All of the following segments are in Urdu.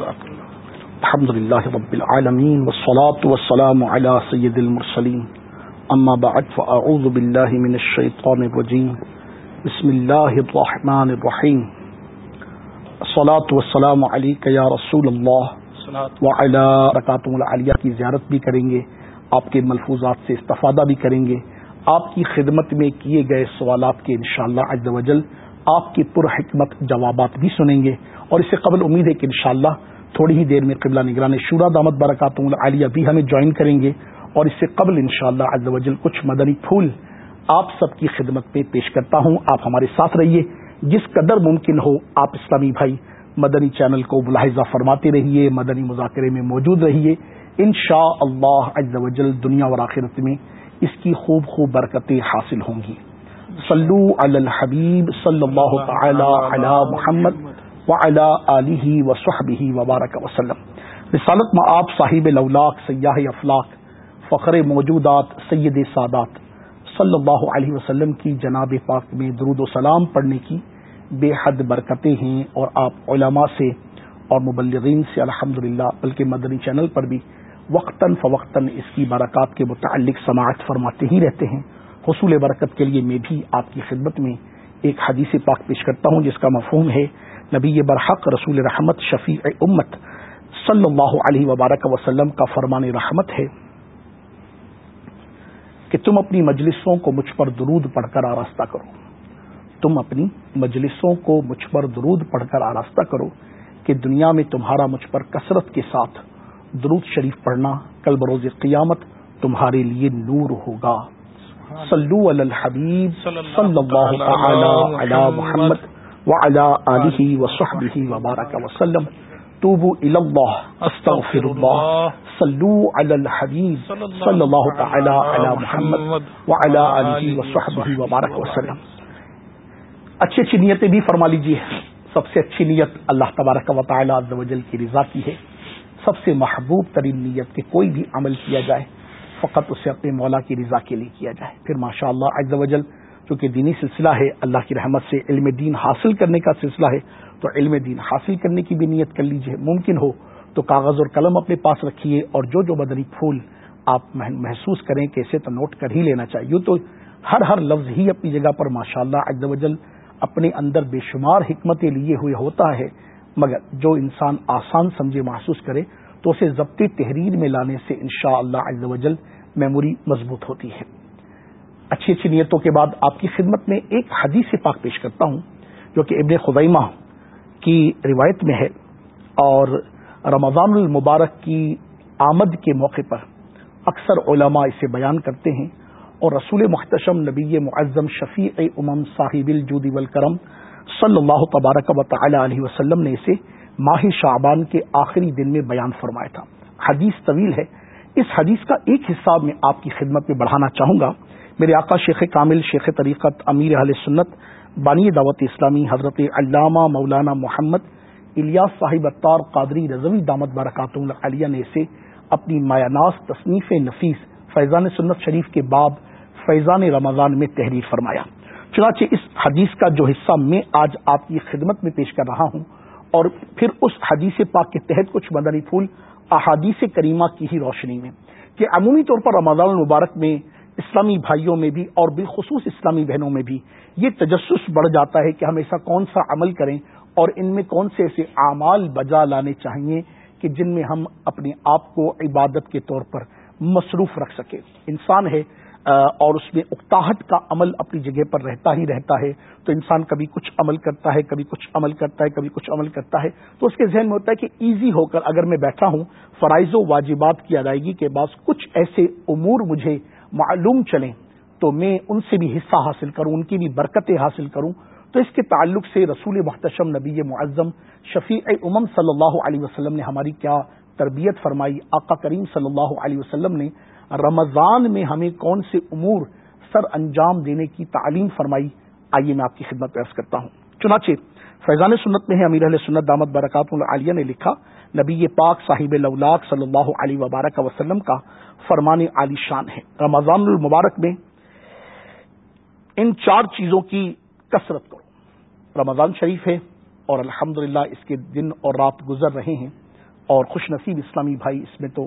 الحمد لله رب العالمين والصلاة والسلام على سيد المرسلين أما بعد فأعوذ بالله من الشيطان الرجيم بسم الله الرحمن الرحيم الصلاة والسلام عليك يا رسول الله وعلى رکاتم العالیہ کی زیارت بھی کریں گے. آپ کے ملفوظات سے استفادہ بھی کریں گے. آپ کی خدمت میں کیے گئے سوالات کے انشاءاللہ عز وجل آپ کے پر حکمت جوابات بھی سنیں گے اور اس سے قبل امید ہے کہ انشاءاللہ تھوڑی ہی دیر میں قبلہ نگران شورا دامت برکات عالیہ بھی ہمیں جوائن کریں گے اور اس سے قبل انشاءاللہ شاء اللہ وجل کچھ مدنی پھول آپ سب کی خدمت میں پیش کرتا ہوں۔ آپ ہمارے ساتھ رہیے۔ جس قدر ممکن ہو آپ اسلامی بھائی مدنی چینل کو ملاحظہ فرماتے رہیے، مدنی مذاکرے میں موجود رہیے۔ ان شاء اللہ وجل دنیا اور آخرت میں اس کی خوب خوب برکتیں حاصل ہوں گی۔ صلو علی الحبیب صلی اللہ تعالی علی محمد وعلی آلہ وصحبہ وبارک وسلم۔ رسالت میں آپ صاحب لولاک سیاح افلاق فخر موجودات، سید سادات صلی اللہ علیہ وسلم کی جناب پاک میں درود و سلام پڑھنے کی بے حد برکتیں ہیں اور آپ علماء سے اور مبلغین سے الحمد بلکہ مدنی چینل پر بھی وقتاً فوقتاً اس کی برکات کے متعلق سماعت فرماتے ہی رہتے ہیں۔ حصول برکت کے لیے میں بھی آپ کی خدمت میں ایک حدیث پاک پیش کرتا ہوں، جس کا مفہوم ہے، نبی برحق رسول رحمت شفیع امت صلی اللہ علیہ وبارک وسلم کا فرمان رحمت ہے کہ تم اپنی مجلسوں کو مجھ پر درود پڑھ کر آراستہ کرو۔ تم اپنی مجلسوں کو مجھ پر درود پڑھ کر آراستہ کرو کہ دنیا میں تمہارا مجھ پر کثرت کے ساتھ درود شریف پڑھنا کل بروز قیامت تمہارے لیے نور ہوگا۔ صلو علی الحبیب صلی اللہ تعالی علی محمد وعلی آلہ وصحبہ وبارک وسلم. توبو الی اللہ. استغفر اللہ صلو علی الحبیب صلی اللہ تعالی علی محمد وعلی آلہ وصحبہ وبارک وسلم. اچھی اچھی نیتیں بھی فرما لیجیے سب سے اچھی نیت اللہ تبارک و تعالی عز و جل کی رضا کی ہے. سب سے محبوب ترین نیت کہ کوئی بھی عمل کیا جائے. فقط اسے اپنے مولا کی رضا کے لیے کیا جائے۔ پھر ماشاء اللہ عز چونکہ دینی سلسلہ ہے، اللہ کی رحمت سے علم دین حاصل کرنے کا سلسلہ ہے، تو علم دین حاصل کرنے کی بھی نیت کر لیجیے ممکن ہو تو کاغذ اور قلم اپنے پاس رکھیے اور جو جو بدنی پھول آپ محسوس کریں کہ اسے تو نوٹ کر ہی لینا چاہیے۔ تو ہر ہر لفظ ہی اپنی جگہ پر ماشاء اللہ اجز وجل اپنے اندر بے شمار حکمتیں لیے ہوئے ہوتا ہے، مگر جو انسان آسان سمجھے محسوس کرے تو اسے ضبط تحریر میں لانے سے انشاء اللہ میموری مضبوط ہوتی ہے۔ اچھی اچھی نیتوں کے بعد آپ کی خدمت میں ایک حدیث پاک پیش کرتا ہوں، جو کہ ابن خزیمہ کی روایت میں ہے اور رمضان المبارک کی آمد کے موقع پر اکثر علماء اسے بیان کرتے ہیں اور رسول محتشم نبی معظم شفیع امم صاحب الجودی والکرم صلی اللہ تبارک و تعالی علیہ وسلم نے اسے ماہ شعبان کے آخری دن میں بیان فرمایا تھا۔ حدیث طویل ہے۔ اس حدیث کا ایک حصہ میں آپ کی خدمت میں بڑھانا چاہوں گا۔ میرے آقا شیخ کامل شیخ طریقت امیر اہل سنت، بانی دعوت اسلامی حضرت علامہ مولانا محمد الیاس صاحب اطار قادری رضوی دامت برکات علیہ نے اسے اپنی مایاناس تصنیف نفیس فیضان سنت شریف کے باب فیضان رمضان میں تحریر فرمایا۔ چنانچہ اس حدیث کا جو حصہ میں آج آپ کی خدمت میں پیش کر رہا ہوں اور پھر اس حدیث پاک کے تحت کچھ مدنی پھول احادیث کریمہ کی ہی روشنی میں، کہ عمومی طور پر رمضان المبارک میں اسلامی بھائیوں میں بھی اور بالخصوص اسلامی بہنوں میں بھی یہ تجسس بڑھ جاتا ہے کہ ہم ایسا کون سا عمل کریں اور ان میں کون سے ایسے اعمال بجا لانے چاہیے کہ جن میں ہم اپنے آپ کو عبادت کے طور پر مصروف رکھ سکیں۔ انسان ہے اور اس میں اکتاہٹ کا عمل اپنی جگہ پر رہتا ہی رہتا ہے۔ تو انسان کبھی کچھ عمل کرتا ہے، کبھی کچھ عمل کرتا ہے، کبھی کچھ عمل کرتا ہے۔ تو اس کے ذہن میں ہوتا ہے کہ ایزی ہو کر اگر میں بیٹھا ہوں، فرائض و واجبات کی ادائیگی کے بعد کچھ ایسے امور مجھے معلوم چلیں، تو میں ان سے بھی حصہ حاصل کروں، ان کی بھی برکتیں حاصل کروں۔ تو اس کے تعلق سے رسول محتشم نبی معظم شفیع امم صلی اللہ علیہ وسلم نے ہماری کیا تربیت فرمائی۔ آقا کریم صلی اللہ علیہ وسلم نے رمضان میں ہمیں کون سے امور سر انجام دینے کی تعلیم فرمائی؟ آئیے میں آپ کی خدمت پیش کرتا ہوں۔ چنانچہ، فیضان سنت میں ہے امیر علیہ سنت دامت برکات العالیہ نے لکھا، نبی پاک صاحب لولاک صلی اللہ علیہ وبارک وسلم کا فرمان علی شان ہے۔ رمضان المبارک میں ان چار چیزوں کی کثرت کرو۔ رمضان شریف ہے اور الحمد اس کے دن اور رات گزر رہے ہیں اور خوش نصیب اسلامی بھائی اس میں تو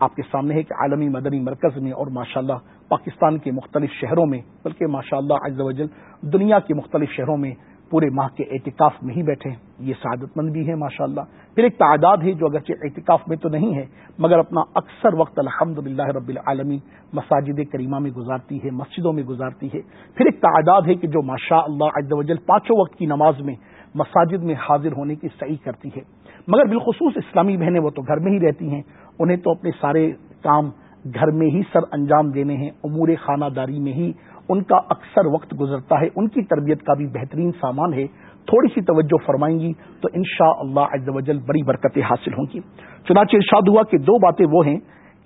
آپ کے سامنے ہے کہ عالمی مدنی مرکز میں اور ماشاءاللہ پاکستان کے مختلف شہروں میں، بلکہ ماشاءاللہ اللہ وجل دنیا کے مختلف شہروں میں پورے ماہ کے اعتکاف میں ہی بیٹھے ہیں۔ یہ سعادت مند بھی ہے ماشاء اللہ پھر ایک تعداد ہے جو اگرچہ اعتکاف میں تو نہیں ہے، مگر اپنا اکثر وقت الحمد للہ رب العالمین مساجد کریمہ میں گزارتی ہے، مسجدوں میں گزارتی ہے۔ پھر ایک تعداد ہے کہ جو ماشاء اللہ وجل پانچوں وقت کی نماز میں مساجد میں حاضر ہونے کی صحیح کرتی ہے۔ مگر بالخصوص اسلامی بہنیں وہ تو گھر میں ہی رہتی ہیں، انہیں تو اپنے سارے کام گھر میں ہی سر انجام دینے ہیں، امور خانہ داری میں ہی ان کا اکثر وقت گزرتا ہے۔ ان کی تربیت کا بھی بہترین سامان ہے۔ تھوڑی سی توجہ فرمائیں گی تو ان شاء اللہ وجل بڑی برکتیں حاصل ہوں گی۔ چنانچہ ارشاد ہوا کہ دو باتیں وہ ہیں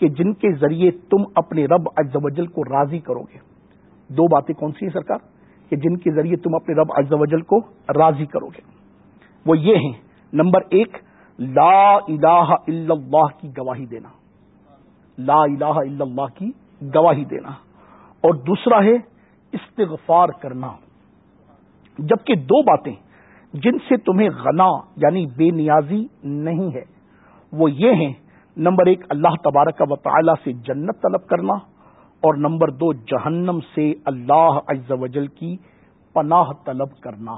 کہ جن کے ذریعے تم اپنے رب وجل کو راضی کرو گے۔ دو باتیں کون سی ہیں سرکار؟ کہ جن کے ذریعے تم اپنے رب وجل کو راضی کرو گے۔ وہ یہ ہیں، نمبر ایک لا الہ الا اللہ کی گواہی دینا۔ لا الہ الا اللہ کی گواہی دینا۔ اور دوسرا ہے استغفار کرنا۔ جبکہ دو باتیں جن سے تمہیں غنا یعنی بے نیازی نہیں ہے، وہ یہ ہیں، نمبر ایک اللہ تبارک و تعالی سے جنت طلب کرنا، اور نمبر دو جہنم سے اللہ عز و جل کی پناہ طلب کرنا۔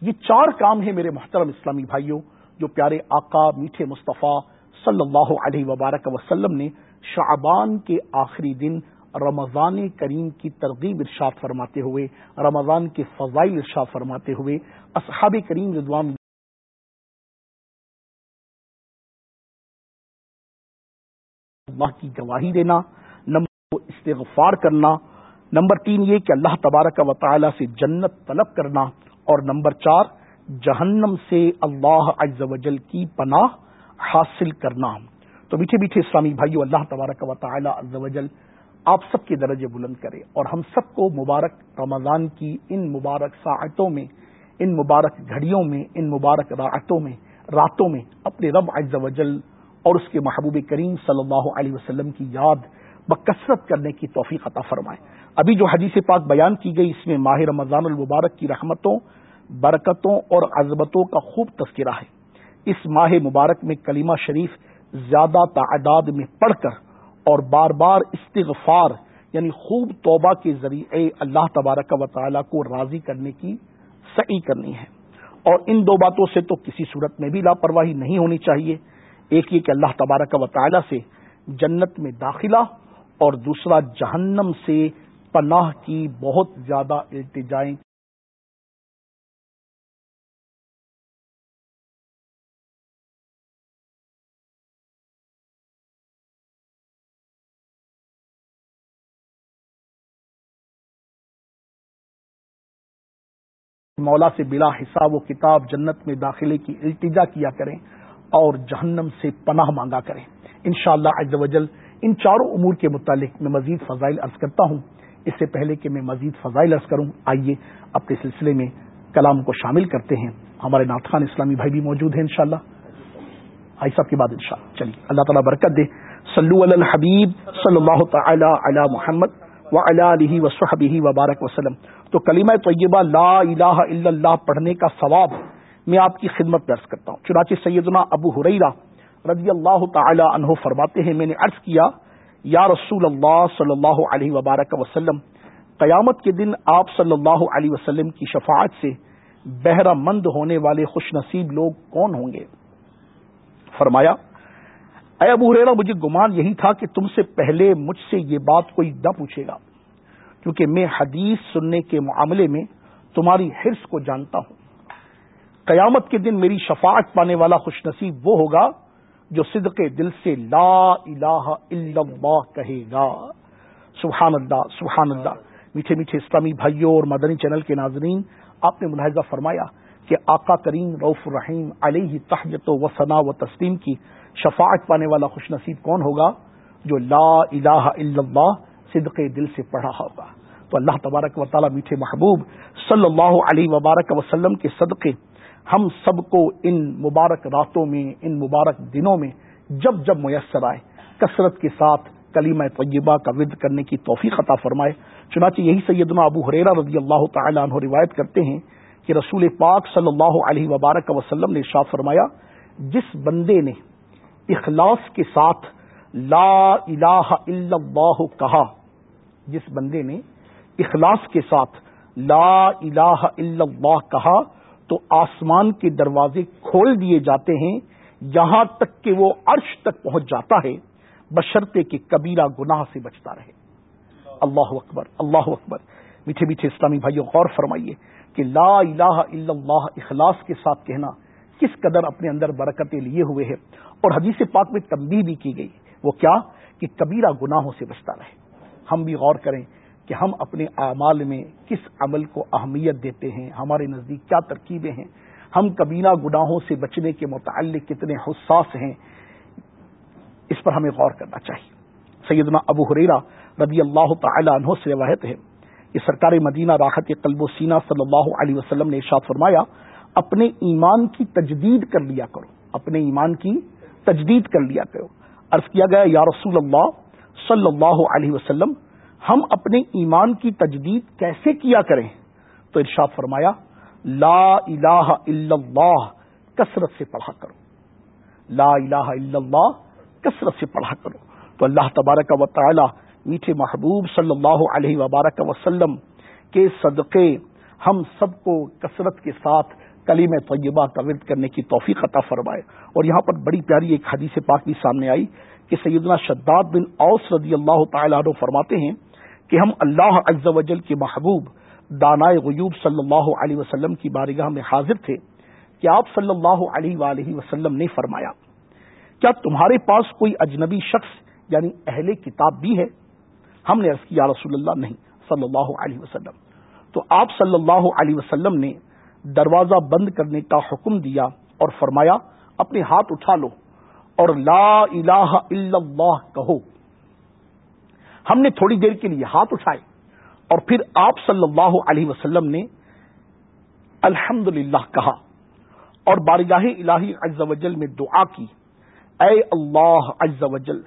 یہ چار کام ہیں میرے محترم اسلامی بھائیوں جو پیارے آقا میٹھے مصطفیٰ صلی اللہ علیہ وبارک وسلم نے شعبان کے آخری دن رمضان کریم کی ترغیب ارشاد فرماتے ہوئے، رمضان کے فضائل ارشاد فرماتے ہوئے، اصحاب کریم رضوان اللہ کی گواہی دینا، نمبر استغفار کرنا، نمبر تین یہ کہ اللہ تبارک و تعالی سے جنت طلب کرنا، اور نمبر چار جہنم سے اللہ عز و جل کی پناہ حاصل کرنا۔ تو میٹھے میٹھے اسلامی بھائیو، اللہ تبارک و تعالی عز و جل آپ سب کے درجے بلند کرے اور ہم سب کو مبارک رمضان کی ان مبارک ساعتوں میں، ان مبارک گھڑیوں میں، ان مبارک راعتوں میں، راتوں میں اپنے رب عز و جل اور اس کے محبوب کریم صلی اللہ علیہ وسلم کی یاد بکثرت کرنے کی توفیق عطا فرمائے۔ ابھی جو حدیث پاک بیان کی گئی، اس میں ماہ رمضان المبارک کی رحمتوں برکتوں اور عزبتوں کا خوب تذکرہ ہے۔ اس ماہ مبارک میں کلمہ شریف زیادہ تعداد میں پڑھ کر اور بار بار استغفار یعنی خوب توبہ کے ذریعے اللہ تبارک و تعالیٰ کو راضی کرنے کی صحیح کرنی ہے۔ اور ان دو باتوں سے تو کسی صورت میں بھی لاپرواہی نہیں ہونی چاہیے۔ ایک یہ کہ اللہ تبارک و تعالیٰ سے جنت میں داخلہ اور دوسرا جہنم سے پناہ کی بہت زیادہ التجائیں مولا سے بلا حساب و کتاب جنت میں داخلے کی التجا کیا کریں اور جہنم سے پناہ مانگا کریں۔ انشاءاللہ شاء اللہ ان چاروں امور کے متعلق میں مزید فضائل عرض کرتا ہوں۔ اس سے پہلے کہ میں مزید فضائل عرض کروں، آئیے اپنے سلسلے میں کلام کو شامل کرتے ہیں۔ ہمارے ناتخان اسلامی بھائی بھی موجود ہیں انشاءاللہ۔ آئی صاحب کے بعد انشاءاللہ۔ چلیے، اللہ تعالیٰ برکت دے۔ صلو علی الحبیب صلی اللہ تعالی علی محمد و علی علیہ وصحبہ وبارک وسلم۔ تو کلیمہ طیبہ لا الہ الا اللہ پڑھنے کا ثواب میں آپ کی خدمت درج کرتا ہوں۔ چنانچہ سیدنا ابو حریرہ رضی اللہ تعالی عنہ فرماتے ہیں، میں نے عرض کیا، یا رسول اللہ صلی اللہ علیہ وبارک وسلم، قیامت کے دن آپ صلی اللہ علیہ وسلم کی شفاعت سے بہرہ مند ہونے والے خوش نصیب لوگ کون ہوں گے؟ فرمایا، اے ابو ریرا مجھے گمان یہی تھا کہ تم سے پہلے مجھ سے یہ بات کوئی نہ پوچھے گا۔ کیونکہ میں حدیث سننے کے معاملے میں تمہاری حرص کو جانتا ہوں۔ قیامت کے دن میری شفاعت پانے والا خوش نصیب وہ ہوگا جو صدق دل سے لا الہ الا اللہ کہے گا۔ سبحان اللہ سبحان اللہ۔ میٹھے میٹھے اسلامی بھائیوں اور مدنی چینل کے ناظرین، آپ نے ملاحظہ فرمایا کہ آقا کریم روف الرحیم علیہ تحجت و ثنا و تسلیم کی شفاعت پانے والا خوش نصیب کون ہوگا جو لا الہ الا اللہ صدق دل سے پڑھا ہوگا؟ تو اللہ تبارک و تعالی میٹھے محبوب صلی اللہ علیہ وبارک وسلم کے صدقے ہم سب کو ان مبارک راتوں میں، ان مبارک دنوں میں جب جب میسر آئے، کثرت کے ساتھ کلیمہ طیبہ کا ود کرنے کی توفیق عطا فرمائے۔ چنانچہ یہی سیدنا ابو حریرہ رضی اللہ تعالی عنہ روایت کرتے ہیں کہ رسول پاک صلی اللہ علیہ وبارک وسلم نے شاہ فرمایا، جس بندے نے اخلاص کے ساتھ لا الہ الا اللہ کہا، جس بندے نے اخلاص کے ساتھ لا الہ الا اللہ کہا تو آسمان کے دروازے کھول دیے جاتے ہیں یہاں تک کہ وہ عرش تک پہنچ جاتا ہے بشرتے کے کبیرہ گناہ سے بچتا رہے۔ اللہ اکبر اللہ اکبر۔ میٹھے میٹھے اسلامی بھائیوں، غور فرمائیے کہ لا الہ الا اللہ اخلاص کے ساتھ کہنا کس قدر اپنے اندر برکتیں لیے ہوئے ہے اور حدیث پاک میں تبدیل بھی کی گئی۔ وہ کیا؟ کہ کبیرہ گناہوں سے بچتا رہے۔ ہم بھی غور کریں کہ ہم اپنے اعمال میں کس عمل کو اہمیت دیتے ہیں، ہمارے نزدیک کیا ترکیبیں ہیں، ہم کبینہ گناہوں سے بچنے کے متعلق کتنے حساس ہیں، اس پر ہمیں غور کرنا چاہیے۔ سیدنا ابو حریرا رضی اللہ تعالی عنہ سے روایت ہے کہ سرکار مدینہ راحت قلب و سینہ صلی اللہ علیہ وسلم نے ارشاد فرمایا، اپنے ایمان کی تجدید کر لیا کرو، اپنے ایمان کی تجدید کر لیا کرو۔ عرض کیا گیا، یا رسول اللہ صلی اللہ علیہ وسلم ہم اپنے ایمان کی تجدید کیسے کیا کریں؟ تو ارشاد فرمایا، لا الہ الا اللہ، کثرت سے پڑھا کرو۔ لا الہ الا اللہ، کثرت سے پڑھا کرو۔ تو اللہ تبارک و تعالی، میٹھے محبوب صلی اللہ علیہ وبارک وسلم کے صدقے، ہم سب کو کثرت کے ساتھ کلیم طیبہ کا ورد کرنے کی توفیق عطا فرمائے۔ اور یہاں پر بڑی پیاری ایک حدیث پاک بھی سامنے آئی کہ سیدنا شداد بن اوس رضی اللہ تعالیٰ عنہ فرماتے ہیں کہ ہم اللہ عز و جل کے محبوب دانائے غیوب صلی اللہ علیہ وسلم کی بارگاہ میں حاضر تھے کہ آپ صلی اللہ علیہ وآلہ وسلم نے فرمایا، کیا تمہارے پاس کوئی اجنبی شخص یعنی اہل کتاب بھی ہے؟ ہم نے عرض کیا رسول اللہ، نہیں، صلی اللہ علیہ وسلم۔ تو آپ صلی اللہ علیہ وسلم نے دروازہ بند کرنے کا حکم دیا اور فرمایا، اپنے ہاتھ اٹھا لو اور لا الہ الا اللہ کہو۔ ہم نے تھوڑی دیر کے لیے ہاتھ اٹھائے اور پھر آپ صلی اللہ علیہ وسلم نے الحمد کہا اور بارگاہ الہی عز وجل میں دعا کی۔ اے اللہ عز وجل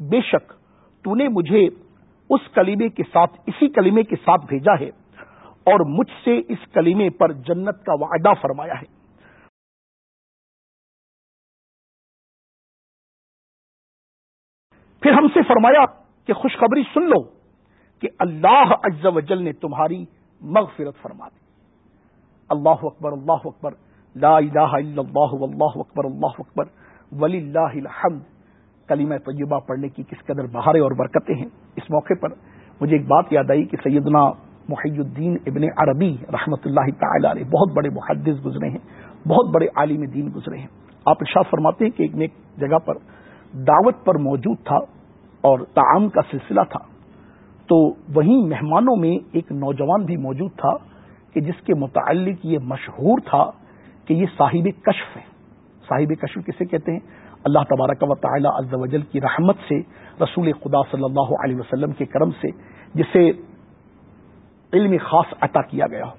بے شک تو نے مجھے اس کلیمے کے ساتھ، اسی کلیمے کے ساتھ بھیجا ہے اور مجھ سے اس کلیمے پر جنت کا وعدہ فرمایا ہے۔ پھر ہم سے فرمایا کہ خوشخبری سن لو کہ اللہ عز و جل نے تمہاری مغفرت فرما دی۔ اللہ اکبر اللہ اکبر، لا الہ الا اللہ، واللہ اکبر، اللہ اکبر ولی اللہ الحمد۔ کلیمہ طیبہ پڑھنے کی کس قدر بہاریں اور برکتیں ہیں۔ اس موقع پر مجھے ایک بات یاد آئی کہ سیدنا محی الدین ابن عربی رحمۃ اللہ تعالی علیہ بہت بڑے محدث گزرے ہیں، بہت بڑے عالم دین گزرے ہیں۔ آپ ارشاد فرماتے ہیں کہ ایک جگہ پر دعوت پر موجود تھا۔ اور تعام کا سلسلہ تھا۔ تو وہیں مہمانوں میں ایک نوجوان بھی موجود تھا کہ جس کے متعلق یہ مشہور تھا کہ یہ صاحب کشف ہے صاحب کشف کسے کہتے ہیں؟ اللہ تبارک و تعالی عز و جل کی رحمت سے، رسول خدا صلی اللہ علیہ وسلم کے کرم سے، جسے علم خاص عطا کیا گیا۔ ہو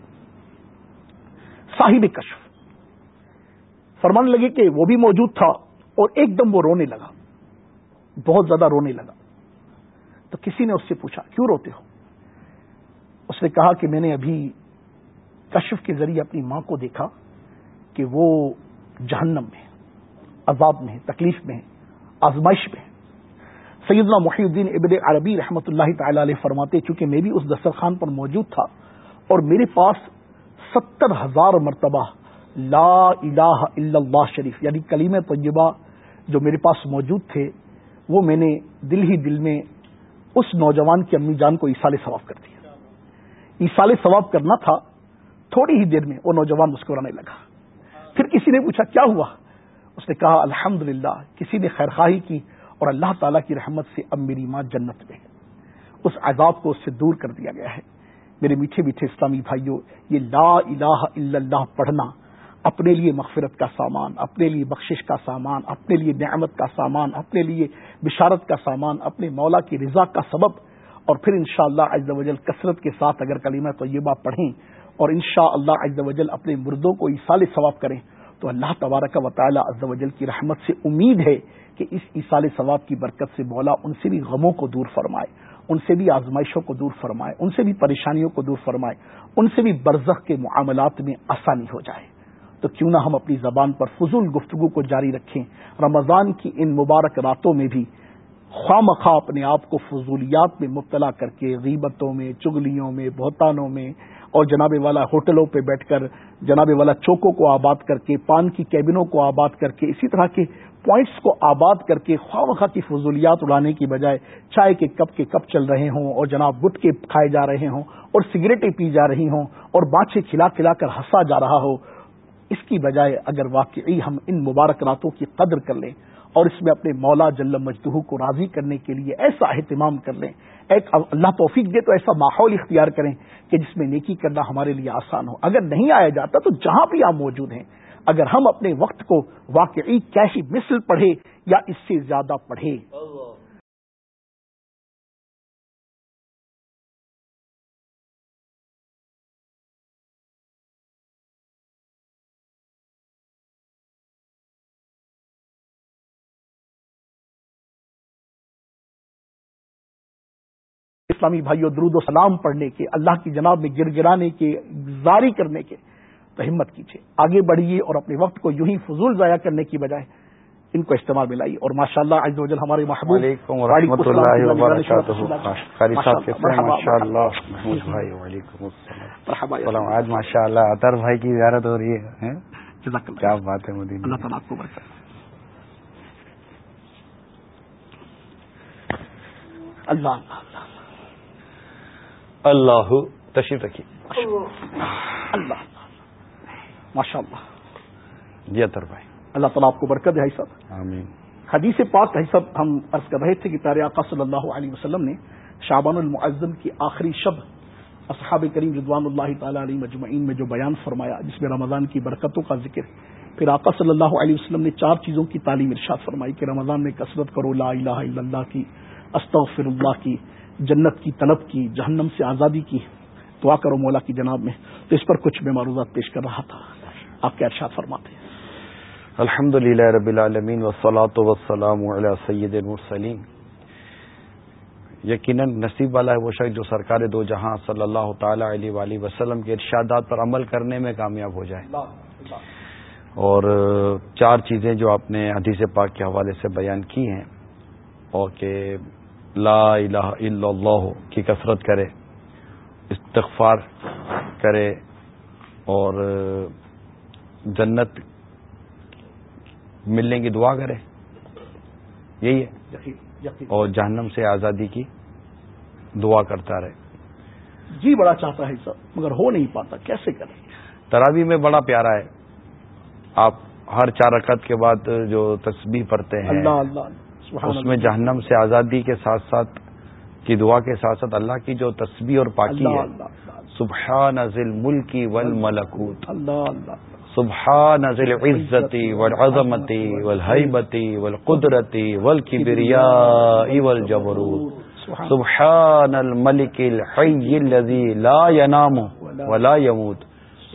صاحب کشف۔ فرمان لگے کہ وہ بھی موجود تھا اور ایک دم وہ رونے لگا۔ بہت زیادہ رونے لگا۔ تو کسی نے اس سے پوچھا، کیوں روتے ہو؟ اس نے کہا کہ میں نے ابھی کشف کے ذریعے اپنی ماں کو دیکھا کہ وہ جہنم میں عذاب میں تکلیف میں آزمائش میں سیدنا محی الدین ابن عربی رحمۃ اللہ تعالی علیہ فرماتے، چونکہ میں بھی اس دسترخوان پر موجود تھا اور میرے پاس ستر ہزار مرتبہ لا الہ الا اللہ شریف یعنی کلیم طیبہ جو میرے پاس موجود تھے وہ میں نے دل ہی دل میں اس نوجوان کی امی جان کو ایسال ثواب کر دیا۔ ایسال ثواب کرنا تھا، تھوڑی ہی دیر میں وہ نوجوان مسکرانے لگا۔ پھر کسی نے پوچھا، کیا ہوا؟ اس نے کہا الحمد کسی نے خیرخواہی کی اور اللہ تعالیٰ کی رحمت سے اب میری ماں جنت میں ہے۔ اس عذاب کو اس سے دور کر دیا گیا ہے۔ میرے میٹھے میٹھے اسلامی بھائیوں یہ لا الہ الا اللہ پڑھنا اپنے لیے مغفرت کا سامان، اپنے لیے بخشش کا سامان، اپنے لیے نعمت کا سامان، اپنے لیے بشارت کا سامان، اپنے مولا کی رضا کا سبب۔ اور پھر انشاءاللہ شاء اللہ وجل کثرت کے ساتھ اگر کلیمہ طیبہ پڑھیں اور انشاءاللہ شاء اللہ وجل اپنے مردوں کو ایسال ثواب کریں، تو اللہ تبارک و تعالی عز و جل کی رحمت سے امید ہے کہ اس ایسال ثواب کی برکت سے مولا ان سے بھی غموں کو دور فرمائے، ان سے بھی آزمائشوں کو دور فرمائے، ان سے بھی پریشانیوں کو دور فرمائے، ان سے بھی برزخ کے معاملات میں آسانی ہو جائے۔ تو کیوں نہ ہم اپنی زبان پر فضول گفتگو کو جاری رکھیں۔ رمضان کی ان مبارک راتوں میں بھی خواہ مخواہ اپنے آپ کو فضولیات میں مبتلا کر کے غیبتوں میں، چگلیوں میں، بہتانوں میں اور جناب والا ہوٹلوں پہ بیٹھ کر، جناب والا چوکوں کو آباد کر کے، پان کی کیبنوں کو آباد کر کے، اسی طرح کے پوائنٹس کو آباد کر کے خواہ مخواہ کی فضولیات اڑانے کی بجائے چائے کے کپ کے کپ چل رہے ہوں اور جناب گٹ کے کھائے جا رہے ہوں اور سگریٹیں پی جا رہی ہوں اور بانچے کھلا کھلا کر ہنسا جا رہا ہو۔ اس کی بجائے اگر واقعی ہم ان مبارک راتوں کی قدر کر لیں اور اس میں اپنے مولا جل مجدہ کو راضی کرنے کے لیے ایسا اہتمام کر لیں، ایک اللہ توفیق دے تو ایسا ماحول اختیار کریں کہ جس میں نیکی کرنا ہمارے لیے آسان ہو۔ اگر نہیں آیا جاتا تو جہاں بھی آپ موجود ہیں، اگر ہم اپنے وقت کو واقعی کیسی مثل پڑھے یا اس سے زیادہ پڑھے اسلامی بھائیوں درود و سلام پڑھنے کے اللہ کی جناب میں گر گرانے کے زاری کرنے کے تو ہمت کیجیے آگے بڑھیے اور اپنے وقت کو یوں ہی فضول ضائع کرنے کی بجائے ان کو استعمال میں لائیے۔ اور ماشاء اللہ آج وجل ہمارے محبوب آج ماشاء اللہ اطہر بھائی کی زیارت ہو رہی ہے کیا بات ہے اللہ تعالیٰ آپ کو اللہ اللہ۔ اللہ تشریف رکھیے۔ اللہ۔ ماشاء اللہ جی اطر بھائی۔ اللہ تعالیٰ آپ کو برکت ہے صاحب۔ آمین۔ حدیث پاک ہے سب ہم عرض کر رہے تھے کہ پیارے آقا صلی اللہ علیہ وسلم نے شابان المعظم کی آخری شب اصحاب کریم رضوان اللہ تعالی علیہ مجمعین میں جو بیان فرمایا جس میں رمضان کی برکتوں کا ذکر۔ پھر آقا صلی اللہ علیہ وسلم نے چار چیزوں کی تعلیم ارشاد فرمائی کہ رمضان میں کثرت کرو لا الہ الا اللہ کی استغفر اللہ کی جنت کی طلب کی جہنم سے آزادی کی دعا کرو مولا کی جناب میں۔ تو اس پر کچھ میں معروضات پیش کر رہا تھا۔ آپ کیا ارشاد فرماتے ہیں؟ الحمد للہ رب العالمین وسلاۃ وسلام علیہ سید المرسلیم یقیناً نصیب والا ہے وہ شخص جو سرکار دو جہاں صلی اللہ تعالی علیہ وآلہ وسلم کے ارشادات پر عمل کرنے میں کامیاب ہو جائے۔ اور چار چیزیں جو آپ نے حدیث پاک کے حوالے سے بیان کی ہیں اور کہ لا الہ الا اللہ کی کثرت کرے استغفار کرے اور جنت ملنے کی دعا کرے۔ یہی ہے۔ اور جہنم سے آزادی کی دعا کرتا رہے۔ جی بڑا چاہتا ہے سب مگر ہو نہیں پاتا کیسے کرے؟ تراوی میں بڑا پیارا ہے۔ آپ ہر چار رکعت کے بعد جو تسبیح پڑھتے ہیں۔ اللہ اللہ۔ اس میں جہنم سے آزادی کے ساتھ ساتھ کی دعا کے ساتھ ساتھ اللہ کی جو تسبیح اور پاکی ہے سبحان ذل ملکی ول ملکوت سبحان ذل عزتی ول عظمتی ول حیبتی ول قدرتی ول کبریا اول جبروت سبحان الملک الحی الذی لا ينام ولا يموت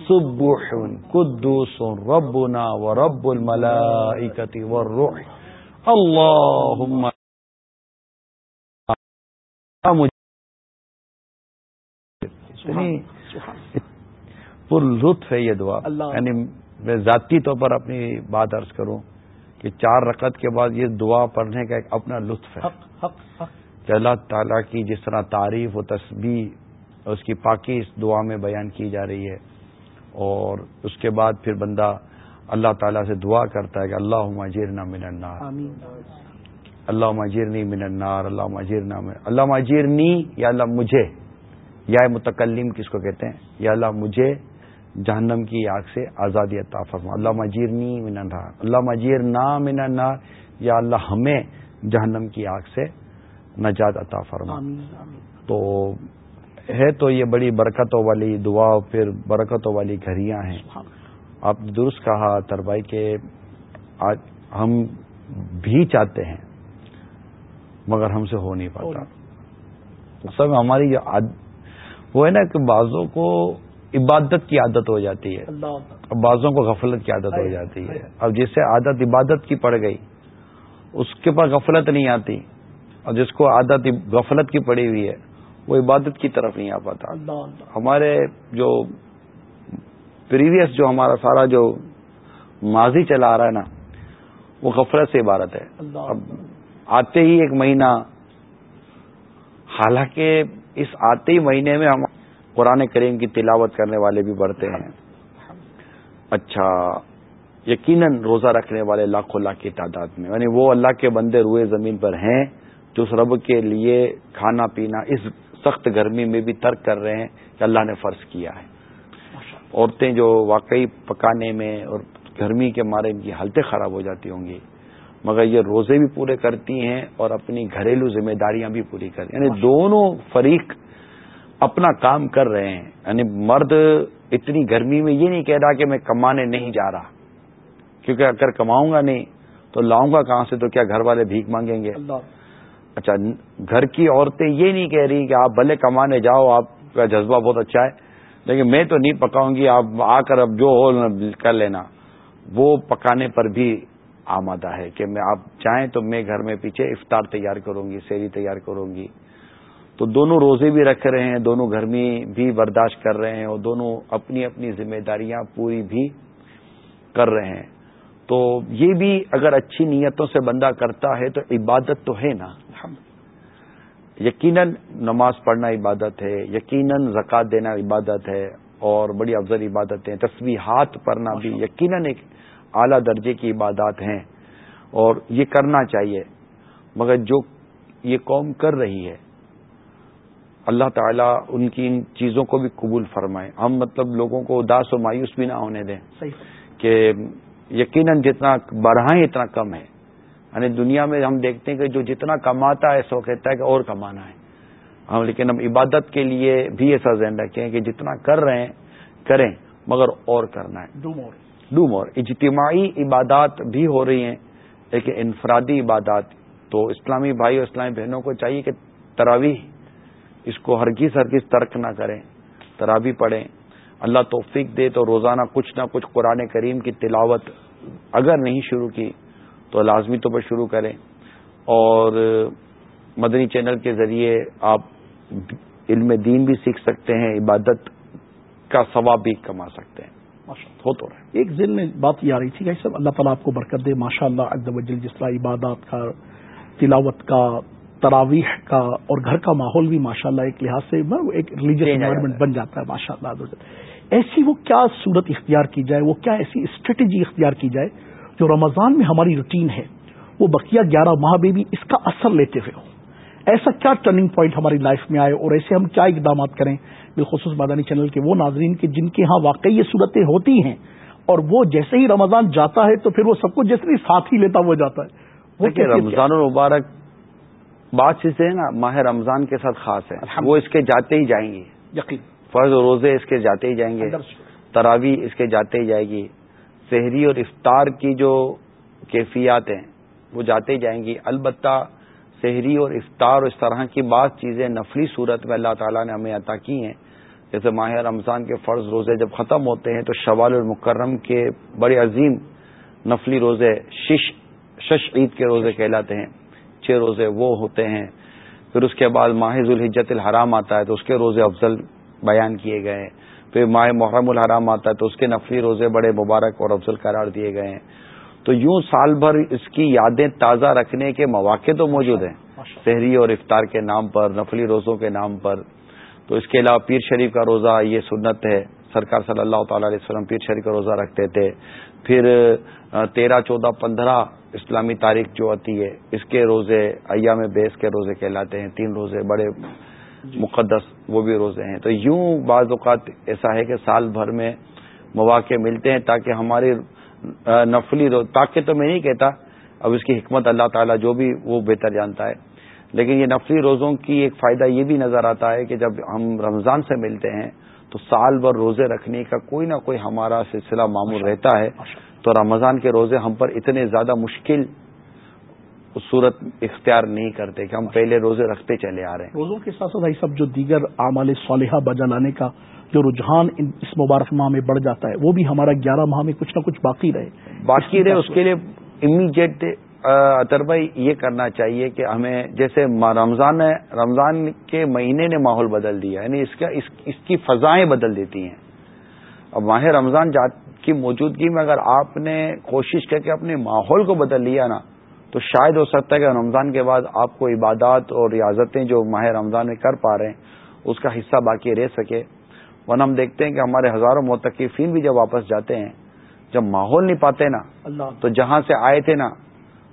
سبح قدوس ربنا ورب الملائکة والروح. اللہ پر لطف ہے یہ دعا۔ یعنی میں ذاتی طور پر اپنی بات عرض کروں کہ چار رقط کے بعد یہ دعا پڑھنے کا ایک اپنا لطف ہے۔ کہ اللہ تعالیٰ کی جس طرح تعریف و تسبیح اس کی پاکی اس دعا میں بیان کی جا رہی ہے اور اس کے بعد پھر بندہ اللہ تعالیٰ سے دعا کرتا ہے کہ اللہ مجیر نہ من النار. اللہ مجیرنی من النار اللہ مجیرنا اللہ مجیرنی یا اللہ مجھے. یا متکلم کس کو کہتے ہیں؟ یا اللہ مجھے جہنم کی آگ سے آزادی عطا فرما. اللہ مجیرنی من النار. اللہ مجیر نا من النار یا اللہ ہمیں جہنم کی آگ سے نجات عطا فرما. تو ہے تو یہ بڑی برکتوں والی دعا پھر برکتوں والی گھڑیاں ہیں. آپ نے درست کہا تربائی کہ آج ہم بھی چاہتے ہیں مگر ہم سے ہو نہیں پاتا۔ سب ہماری وہ ہے نا کہ بعضوں کو عبادت کی عادت ہو جاتی ہے۔ اب بعضوں کو غفلت کی عادت ہو جاتی ہے۔ اب جس سے عادت عبادت کی پڑ گئی اس کے پاس غفلت نہیں آتی۔ اور جس کو عادت غفلت کی پڑی ہوئی ہے وہ عبادت کی طرف نہیں آ پاتا۔ ہمارے جو پریویس جو ہمارا سارا جو ماضی چلا آ رہا ہے نا وہ غفرت سے عبارت ہے۔ اب آتے ہی ایک مہینہ حالانکہ اس آتے ہی مہینے میں ہم قرآن کریم کی تلاوت کرنے والے بھی بڑھتے ہیں۔ اچھا یقیناً روزہ رکھنے والے لاکھوں لاکھ کی تعداد میں یعنی وہ اللہ کے بندے روئے زمین پر ہیں جو اس رب کے لیے کھانا پینا اس سخت گرمی میں بھی ترک کر رہے ہیں کہ اللہ نے فرض کیا ہے۔ عورتیں جو واقعی پکانے میں اور گرمی کے مارے ان کی حالتیں خراب ہو جاتی ہوں گی۔ مگر یہ روزے بھی پورے کرتی ہیں اور اپنی گھریلو ذمہ داریاں بھی پوری کرتی ہیں۔ یعنی دونوں فریق اپنا کام کر رہے ہیں۔ یعنی مرد اتنی گرمی میں یہ نہیں کہہ رہا کہ میں کمانے نہیں جا رہا کیونکہ اگر کماؤں گا نہیں تو لاؤں گا کہاں سے؟ تو کیا گھر والے بھیک مانگیں گے؟ اچھا گھر کی عورتیں یہ نہیں کہہ رہی کہ آپ بھلے کمانے جاؤ آپ کا جذبہ بہت اچھا ہے۔ لیکن میں تو نہیں پکاؤں گی، آپ آ کر اب جو ہو کر لینا۔ وہ پکانے پر بھی آمادہ ہے کہ میں آپ چاہیں تو میں گھر میں پیچھے افطار تیار کروں گی، سیری تیار کروں گی۔ تو دونوں روزے بھی رکھ رہے ہیں، دونوں گرمی بھی برداشت کر رہے ہیں اور دونوں اپنی اپنی ذمہ داریاں پوری بھی کر رہے ہیں۔ تو یہ بھی اگر اچھی نیتوں سے بندہ کرتا ہے تو عبادت تو ہے نا۔ یقیناً نماز پڑھنا عبادت ہے یقیناً زکوٰۃ دینا عبادت ہے اور بڑی افضل عبادتیں تصویحات پڑھنا بھی یقیناً ایک اعلی درجے کی عبادات ہیں اور یہ کرنا چاہیے۔ مگر جو یہ قوم کر رہی ہے اللہ تعالیٰ ان کی ان چیزوں کو بھی قبول فرمائے۔ ہم مطلب لوگوں کو اداس و مایوس بھی نہ ہونے دیں کہ یقیناً جتنا بڑھائیں اتنا کم ہے۔ یعنی دنیا میں ہم دیکھتے ہیں کہ جو جتنا کماتا ہے سو کہتا ہے کہ اور کمانا ہے۔ ہم لیکن ہم عبادت کے لیے بھی ایسا ذہن رکھیں کہ جتنا کر رہے ہیں کریں مگر اور کرنا ہے۔ ڈو مور ڈو مور اجتماعی عبادات بھی ہو رہی ہیں لیکن انفرادی عبادات۔ تو اسلامی بھائی اور اسلامی بہنوں کو چاہیے کہ تراویح اس کو ہرگز ہرگز ترک نہ کریں تراوی پڑھیں۔ اللہ توفیق دے تو روزانہ کچھ نہ کچھ قرآن کریم کی تلاوت اگر نہیں شروع کی تو لازمی طور پر شروع کریں اور مدنی چینل کے ذریعے آپ علم دین بھی سیکھ سکتے ہیں عبادت کا ثواب بھی کما سکتے ہیں۔ ہو تو رہے ایک ذہن میں بات یہ آ رہی تھی کہ سب اللہ تعالیٰ آپ کو برکت دے۔ ماشاء اللہ وجل جس طرح عبادات کا تلاوت کا تراویح کا اور گھر کا ماحول بھی ماشاء اللہ ایک لحاظ سے ایک ریلیجیس انوائرمنٹ بن جاتا ہے ماشاء اللہ ایسی وہ کیا صورت اختیار کی جائے؟ وہ کیا ایسی اسٹریٹجی اختیار کی جائے جو رمضان میں ہماری روٹین ہے وہ بقیہ گیارہ ماہ میں بھی اس کا اثر لیتے ہوئے ہو۔ ایسا کیا ٹرننگ پوائنٹ ہماری لائف میں آئے اور ایسے ہم کیا اقدامات کریں؟ بالخصوص مادانی چینل کے وہ ناظرین کے جن کے ہاں واقعی یہ صورتیں ہوتی ہیں اور وہ جیسے ہی رمضان جاتا ہے تو پھر وہ سب کچھ جیسے ساتھ ہی لیتا ہوا جاتا ہے۔ وہ رمضان المبارک بات چیزیں نا ماہ رمضان کے ساتھ خاص ہے۔ وہ اس کے جاتے ہی جائیں گے یقین۔ فرض روزے اس کے جاتے ہی جائیں گے۔ تراوی اس کے جاتے ہی جائے گی۔ شہری اور افطار کی جو کیفیات ہیں، وہ جاتے ہی جائیں گی۔ البتہ شہری اور افطار اور اس طرح کی بعض چیزیں نفلی صورت میں اللہ تعالیٰ نے ہمیں عطا کی ہیں۔ جیسے ماہ رمضان کے فرض روزے جب ختم ہوتے ہیں تو شوال المکرم کے بڑے عظیم نفلی روزے، شش شش عید کے روزے کہلاتے ہیں۔ چھ روزے وہ ہوتے ہیں۔ پھر اس کے بعد ماہ ذوالحجت الحرام آتا ہے تو اس کے روزے افضل بیان کیے گئے ہیں۔ پھر ماہ محرم الحرام آتا ہے تو اس کے نفلی روزے بڑے مبارک اور افضل قرار دیے گئے ہیں۔ تو یوں سال بھر اس کی یادیں تازہ رکھنے کے مواقع تو موجود ہیں۔ شہری اور افطار کے نام پر نفلی روزوں کے نام پر۔ تو اس کے علاوہ پیر شریف کا روزہ یہ سنت ہے۔ سرکار صلی اللہ تعالی علیہ وسلم پیر شریف کا روزہ رکھتے تھے۔ پھر تیرہ چودہ پندرہ اسلامی تاریخ جو آتی ہے اس کے روزے ایام بیس کے روزے کہلاتے ہیں۔ تین روزے بڑے۔ مقدس وہ بھی روزے ہیں۔ تو یوں بعض اوقات ایسا ہے کہ سال بھر میں مواقع ملتے ہیں تاکہ ہماری نفلی روز تاکہ تو میں نہیں کہتا اب اس کی حکمت اللہ تعالیٰ جو بھی وہ بہتر جانتا ہے۔ لیکن یہ نفلی روزوں کی ایک فائدہ یہ بھی نظر آتا ہے کہ جب ہم رمضان سے ملتے ہیں تو سال بھر روزے رکھنے کا کوئی نہ کوئی ہمارا سلسلہ معمول رہتا ہے۔ تو رمضان کے روزے ہم پر اتنے زیادہ مشکل صورت اختیار نہیں کرتے کہ ہم پہلے روزے رکھتے چلے آ رہے ہیں۔ روزوں کے ساتھ ساتھ سب جو دیگر اعمال صالحہ بجا لانے کا جو رجحان اس مبارک ماہ میں بڑھ جاتا ہے وہ بھی ہمارا گیارہ ماہ میں کچھ نہ کچھ باقی رہے۔ باقی رہے اس کے لیے امیڈیٹ اطر بھائی یہ کرنا چاہیے کہ ہمیں جیسے رمضان رمضان کے مہینے نے ماحول بدل دیا یعنی اس کا اس کی فضائیں بدل دیتی ہیں۔ اب ماہ رمضان کی موجودگی میں اگر آپ نے کوشش کر کے اپنے ماحول کو بدل لیا نا تو شاید ہو سکتا ہے کہ رمضان کے بعد آپ کو عبادات اور ریاضتیں جو ماہ رمضان میں کر پا رہے ہیں اس کا حصہ باقی رہ سکے۔ ورنہ ہم دیکھتے ہیں کہ ہمارے ہزاروں متقفین بھی جب واپس جاتے ہیں جب ماحول نہیں پاتے نا اللہ۔ تو جہاں سے آئے تھے نا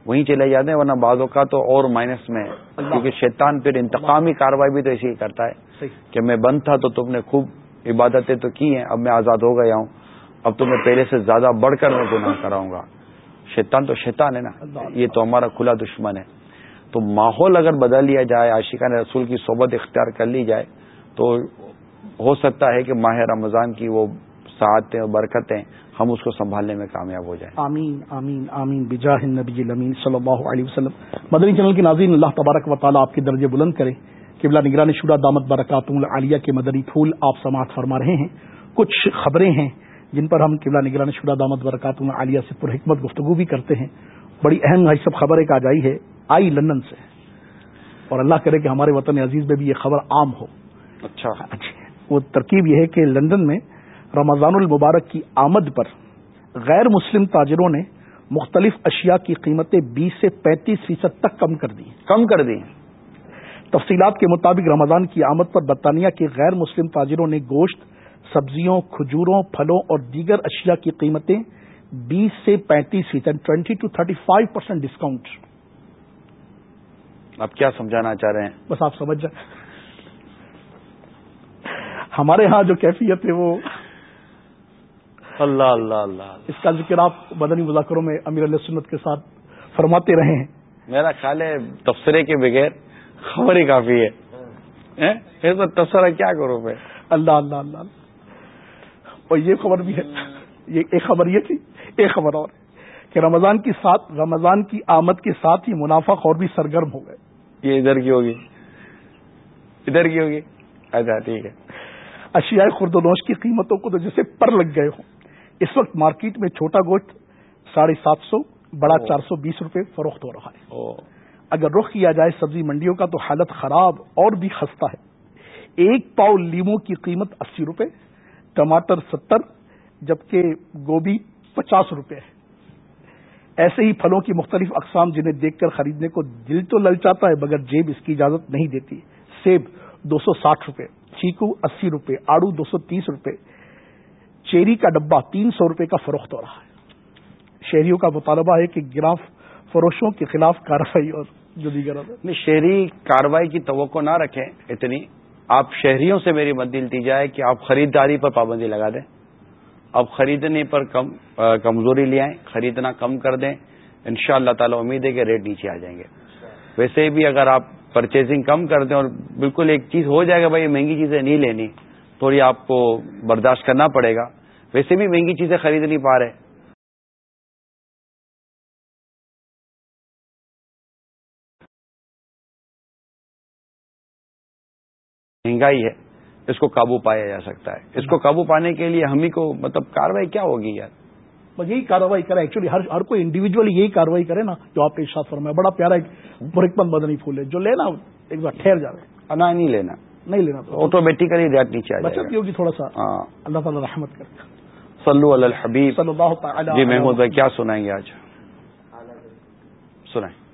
وہیں چلے جاتے ہیں ورنہ بعضوں کا تو اور مائنس میں کیونکہ شیطان پھر انتقامی کاروائی بھی تو ایسی ہی کرتا ہے کہ میں بند تھا تو تم نے خوب عبادتیں تو کی ہیں اب میں آزاد ہو گیا ہوں۔ اب تو میں پہلے سے زیادہ بڑھ کر میں گناہ کراؤں گا۔ شیطان تو شیطان ہے نا؟ یہ تو ہمارا کھلا دشمن ہے۔ تو ماحول اگر بدل لیا جائے عاشقہ نے رسول کی صحبت اختیار کر لی جائے تو ہو سکتا ہے کہ ماہ رمضان کی وہ ساتیں اور برکتیں ہم اس کو سنبھالنے میں کامیاب ہو جائیں۔ آمین آمین آمین۔ بجاہ النبی الامین صلی اللہ علیہ وسلم۔ مدنی چینل کے ناظرین اللہ تبارک و تعالیٰ آپ کے درجے بلند کرے۔ قبلہ نگران شورا دامت برکات العالیہ کے مدنی پھول آپ سماعت فرما رہے ہیں۔ کچھ خبریں ہیں۔ جن پر ہم قبلہ نگران شورا دامت برکات العالیہ سے پر حکمت گفتگو بھی کرتے ہیں۔ بڑی اہم سب خبر ایک آ جائی ہے۔ آئی لندن سے۔ اور اللہ کرے کہ ہمارے وطن عزیز میں بھی یہ خبر عام ہو۔ اچھا۔ وہ ترکیب یہ ہے کہ لندن میں رمضان المبارک کی آمد پر غیر مسلم تاجروں نے مختلف اشیاء کی قیمتیں بیس سے پینتیس فیصد تک کم کر دی کم کر دی تفصیلات کے مطابق رمضان کی آمد پر برطانیہ کے غیر مسلم تاجروں نے گوشت سبزیوں کھجوروں پھلوں اور دیگر اشیاء کی قیمتیں بیس سے پینتیس فیصد twenty two thirty five percent discount. آپ کیا سمجھانا چاہ رہے ہیں؟ بس آپ سمجھ جائیں۔ ہمارے ہاں جو کیفیت ہے وہ اللہ اللہ اللہ۔ اس کا ذکر آپ مدنی مذاکروں میں امیر علیہ سنت کے ساتھ فرماتے رہے ہیں۔ میرا خیال ہے تبصرے کے بغیر خبر ہی کافی ہے۔ تبصرہ کیا کروں میں اللہ اللہ اللہ۔ اور یہ خبر بھی ہے۔ یہ ایک خبر یہ تھی ایک خبر اور کہ رمضان کی ساتھ رمضان کی آمد کے ساتھ ہی منافع اور بھی سرگرم ہو گئے۔ یہ ادھر کی ہوگی۔ ادھر کی ہوگی۔ اچھا ٹھیک ہے۔ اشیاء خرد و نوش کی قیمتوں کو تو جیسے پر لگ گئے ہوں۔ اس وقت مارکیٹ میں چھوٹا گوشت ساڑھے سات سو بڑا چار سو بیس روپے فروخت ہو رہا ہے۔ اگر رخ کیا جائے سبزی منڈیوں کا تو حالت خراب اور بھی خستہ ہے۔ ایک پاؤ لیمو کی قیمت اسی روپے ٹماٹر ستر جبکہ گوبھی پچاس روپے ہے۔ ایسے ہی پھلوں کی مختلف اقسام جنہیں دیکھ کر خریدنے کو دل تو للچاتا ہے، مگر جیب اس کی اجازت نہیں دیتی۔ سیب دو سو ساٹھ روپے، چیکو اسی روپے، آڑو دو سو تیس روپے، چیری کا ڈبہ تین سو روپے کا فروخت ہو رہا ہے۔ شہریوں کا مطالبہ ہے کہ گراف فروشوں کے خلاف کارروائی اور جو دیگر۔ شہری کاروائی کی توقع نہ رکھیں اتنی۔ آپ شہریوں سے میری مدل دی جائے کہ آپ خریداری پر پابندی لگا دیں۔ اب خریدنے پر کم کمزوری لے آئیں، خریدنا کم کر دیں۔ ان شاء اللہ تعالی امید ہے کہ ریٹ نیچے آ جائیں گے۔ ویسے بھی اگر آپ پرچیزنگ کم کر دیں اور بالکل ایک چیز ہو جائے گا بھائی، مہنگی چیزیں نہیں لینی تھوڑی آپ کو برداشت کرنا پڑے گا۔ ویسے بھی مہنگی چیزیں خرید نہیں پا رہے۔ مہنگائی ہے اس کو قابو پایا جا سکتا ہے۔ اس کو قابو پانے کے لیے ہم ہی کو مطلب کاروائی کیا ہوگی یار؟ بس یہی کاروائی کرے ایکچولی ہر ہر کوئی انڈیویجل یہی کاروائی کرے نا جو آپ کے ساتھ فرمائے بڑا پیارا ایک برکمند بدنی پھول ہے۔ جو لینا ایک بار ٹھہر جائے انا نہیں لینا۔ نہیں لینا آٹومیٹیکلی ریٹ نیچے بچت ہوگی تھوڑا سا۔ ہاں۔ اللہ تعالیٰ رحمت کر صلو علی الحبیب۔ صلی اللہ جی محمود بھائی کیا سنائیں گے آج؟ سنائیں۔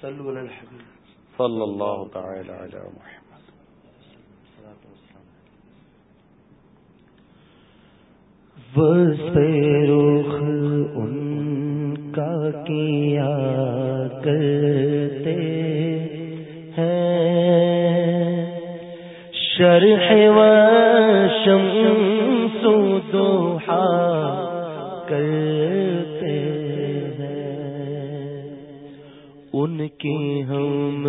صلی اللہ تعالی علی محمد. رخ ان کا کیا کرتے ہیں؟ شرح و شمس کی ہم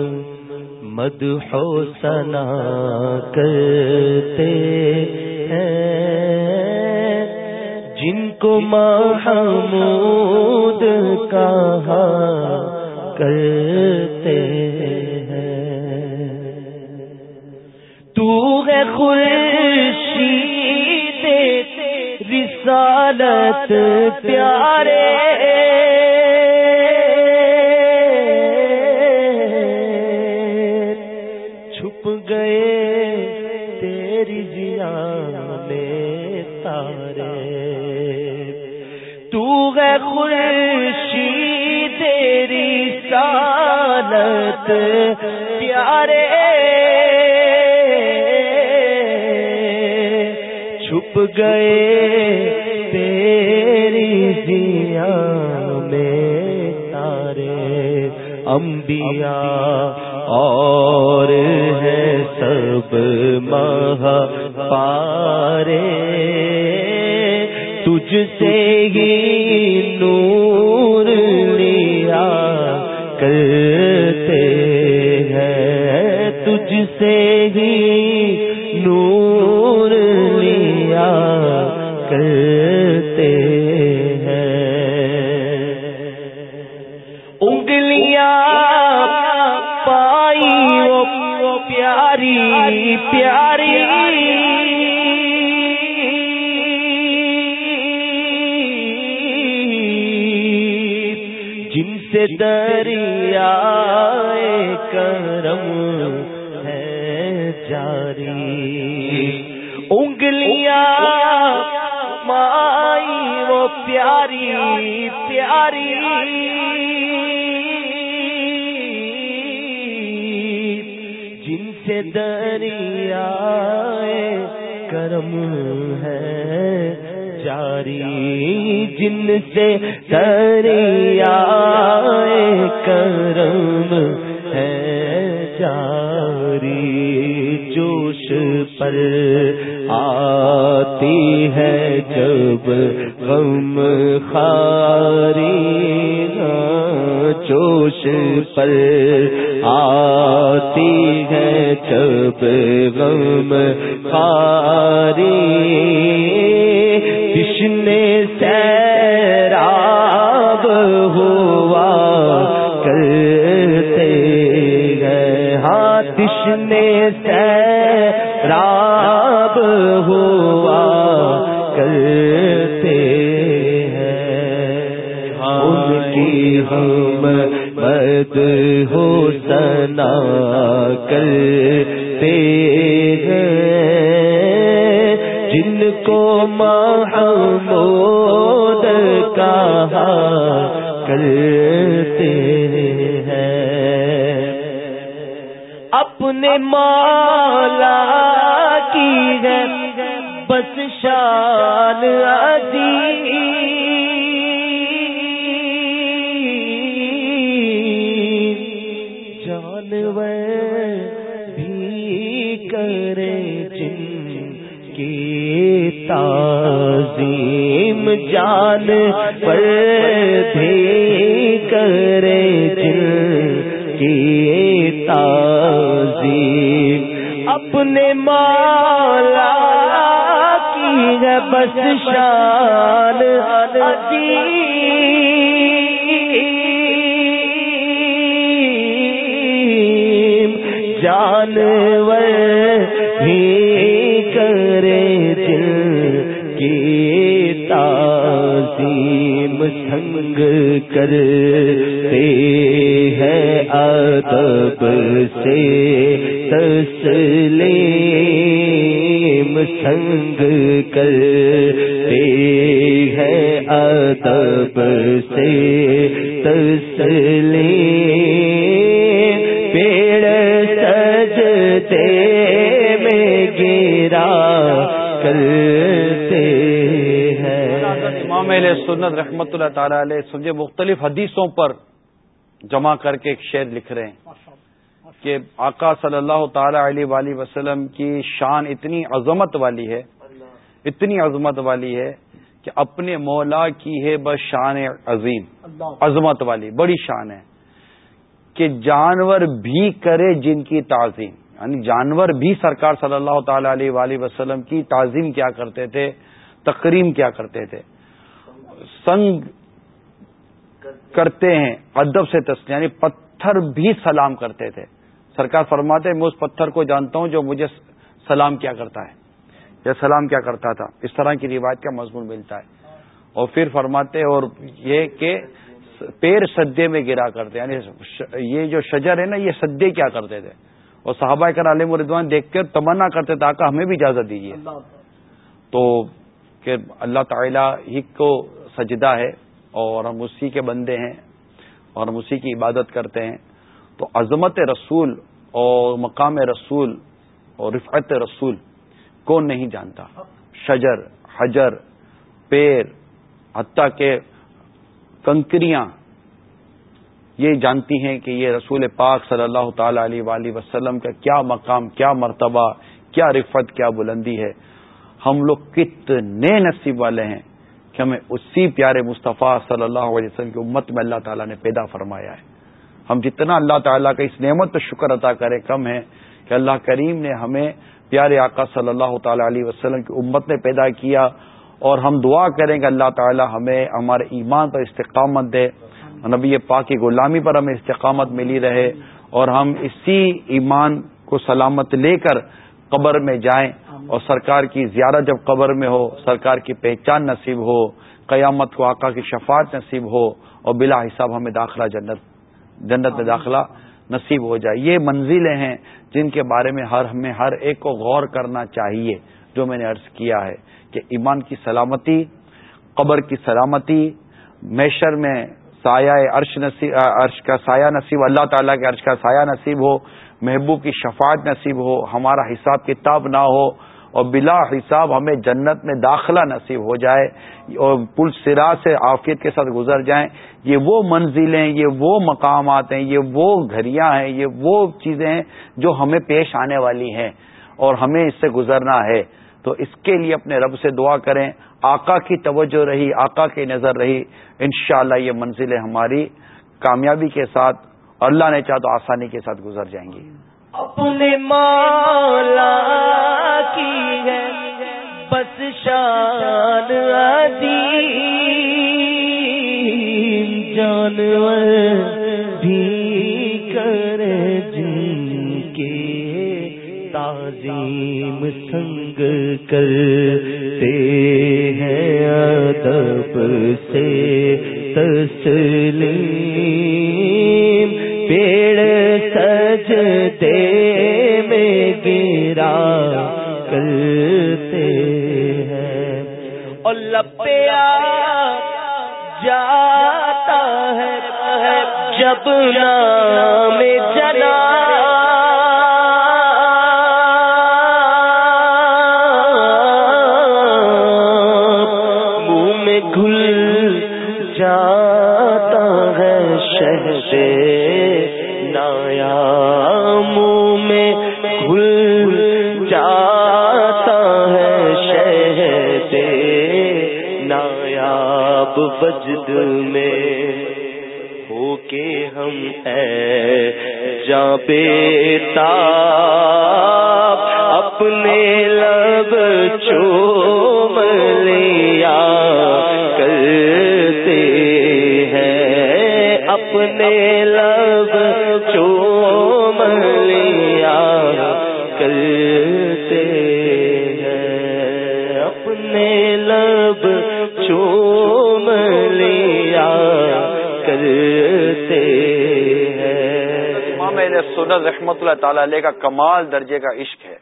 مد ہو سنا کرتے ہیں۔ جن کو محمود کہا کرتے ہیں۔ تو ہے خورشید، رسالت پیارے۔ تو تیری سالت، پیارے۔ چھپ گئے تیری دیا میں تارے۔ انبیاء اور ہے سب مہا پارے۔ مجھ سے ہی نور لیا کرتے ہیں۔ تجھ سے ہی نور لیا کرتے ہیں۔ انگلیاں پائی وہ پیاری پیاری سے دریا کرم ہے جاری۔ انگلیاں مائی، وہ پیاری پیاری۔ جن سے دریا کرم ہے جاری جن سے دریا کرم ہے جاری، جوش پر آتی ہے جب غم خاری جوش پر آتی ہے جب غم خاری کشنے سیراب ہوا کرتے گئے۔ ہاں کشنے سیراب ہوا کرتے ہیں ان کی ہم مد ہو سنا کرتے محمود کہا کرتے ہیں؟ اپنے مالا کی ہے بس شان عظیم۔ جان پر بھی کرے جن کی تعظیم۔ اپنے مالا کی ہے بس شان عظیم۔ جانور ہی تعظیم سنگ کرتے ہیں ادب سے۔ تسلیم سنگ کرتے ہیں ادب سے۔ تسلیم سنت رحمت اللہ تعالی علیہ سمجھے مختلف حدیثوں پر جمع کر کے ایک شعر لکھ رہے ہیں کہ آقا صلی اللہ تعالی علیہ وآلہ وسلم کی شان اتنی عظمت والی ہے، اتنی عظمت والی ہے کہ اپنے مولا کی ہے بس شان عظیم، عظمت والی، بڑی شان ہے کہ جانور بھی کرے جن کی تعظیم۔ یعنی جانور بھی سرکار صلی اللہ تعالی علیہ وآلہ وسلم کی تعظیم کیا کرتے تھے، تقریم کیا کرتے تھے۔ سنگ کرتے ہیں ادب سے تسلیم یعنی پتھر بھی سلام کرتے تھے۔ سرکار فرماتے میں اس پتھر کو جانتا ہوں جو مجھے سلام کیا کرتا ہے۔ یا سلام کیا کرتا تھا۔ اس طرح کی روایت کا مضمون ملتا ہے۔ اور پھر فرماتے اور یہ کہ پیر سدے میں گرا کرتے یعنی یہ جو شجر ہے نا یہ سدے کیا کرتے تھے۔ اور صحابہ کر عالم مردوان دیکھ کر تمنا کرتے تھے آقا ہمیں بھی اجازت دیجیے تو کہ اللہ تعالیٰ ہی کو سجدہ ہے اور ہم اسی کے بندے ہیں اور ہم اسی کی عبادت کرتے ہیں، تو عظمت رسول اور مقام رسول اور رفعت رسول کون نہیں جانتا؟ شجر، حجر، پیر، حتیٰ کہ کنکریاں۔ یہ جانتی ہیں کہ یہ رسول پاک صلی اللہ تعالی علیہ وآلہ وسلم کا کیا مقام، کیا مرتبہ، کیا رفت کیا بلندی ہے۔ ہم لوگ کتنے نصیب والے ہیں۔ کہ ہمیں اسی پیارے مصطفیٰ صلی اللہ علیہ وسلم کی امت میں اللہ تعالیٰ نے پیدا فرمایا ہے۔ ہم جتنا اللہ تعالیٰ کا اس نعمت پہ شکر عطا کرے کم ہے کہ اللہ کریم نے ہمیں پیارے آقا صلی اللہ تعالی علیہ وسلم کی امت نے پیدا کیا اور ہم دعا کریں کہ اللہ تعالیٰ ہمیں ہمارے ایمان پر استقامت دے، نبی پاک کی غلامی پر ہمیں استقامت ملی رہے اور ہم اسی ایمان کو سلامت لے کر قبر میں جائیں۔ اور سرکار کی زیارت جب قبر میں ہو، سرکار کی پہچان نصیب ہو، قیامت کو آقا کی شفاعت نصیب ہو اور بلا حساب ہمیں داخلہ جنت جنت میں داخلہ نصیب ہو جائے۔ یہ منزلیں ہیں جن کے بارے میں ہر ہمیں ہر ایک کو غور کرنا چاہیے، جو میں نے عرض کیا ہے کہ ایمان کی سلامتی، قبر کی سلامتی میشر میں سایہ عرش نصیب، عرش کا سایہ نصیب، اللہ تعالیٰ کے عرش کا سایہ نصیب ہو، محبوب کی شفاعت نصیب ہو، ہمارا حساب کتاب نہ ہو اور بلا حساب ہمیں جنت میں داخلہ نصیب ہو جائے اور پل سرا سے آفیت کے ساتھ گزر جائیں۔ یہ وہ منزلیں، یہ وہ مقامات ہیں، یہ وہ گھڑیاں ہیں، یہ وہ چیزیں ہیں جو ہمیں پیش آنے والی ہیں اور ہمیں اس سے گزرنا ہے۔ تو اس کے لیے اپنے رب سے دعا کریں۔ آقا کی توجہ رہی، آقا کی نظر رہی۔ انشاءاللہ یہ منزلیں ہماری کامیابی کے ساتھ، اللہ نے چاہ تو آسانی کے ساتھ گزر جائیں گی۔ اپنے مولا کی ہے، بس شان عظیم جانور بھی کر جن کے تعظیم سنگ کرتے ہیں ادب سے تسلیم، پیڑ سر سجدے میں گرا کرتے ہیں۔ اور لپیا جاتا ہے جب نام جنا جا بیتا اپنے لب چوم لیا کرتے ہیں اپنے لب سنت رحمت اللہ تعالی علیہ کا کمال درجے کا عشق ہے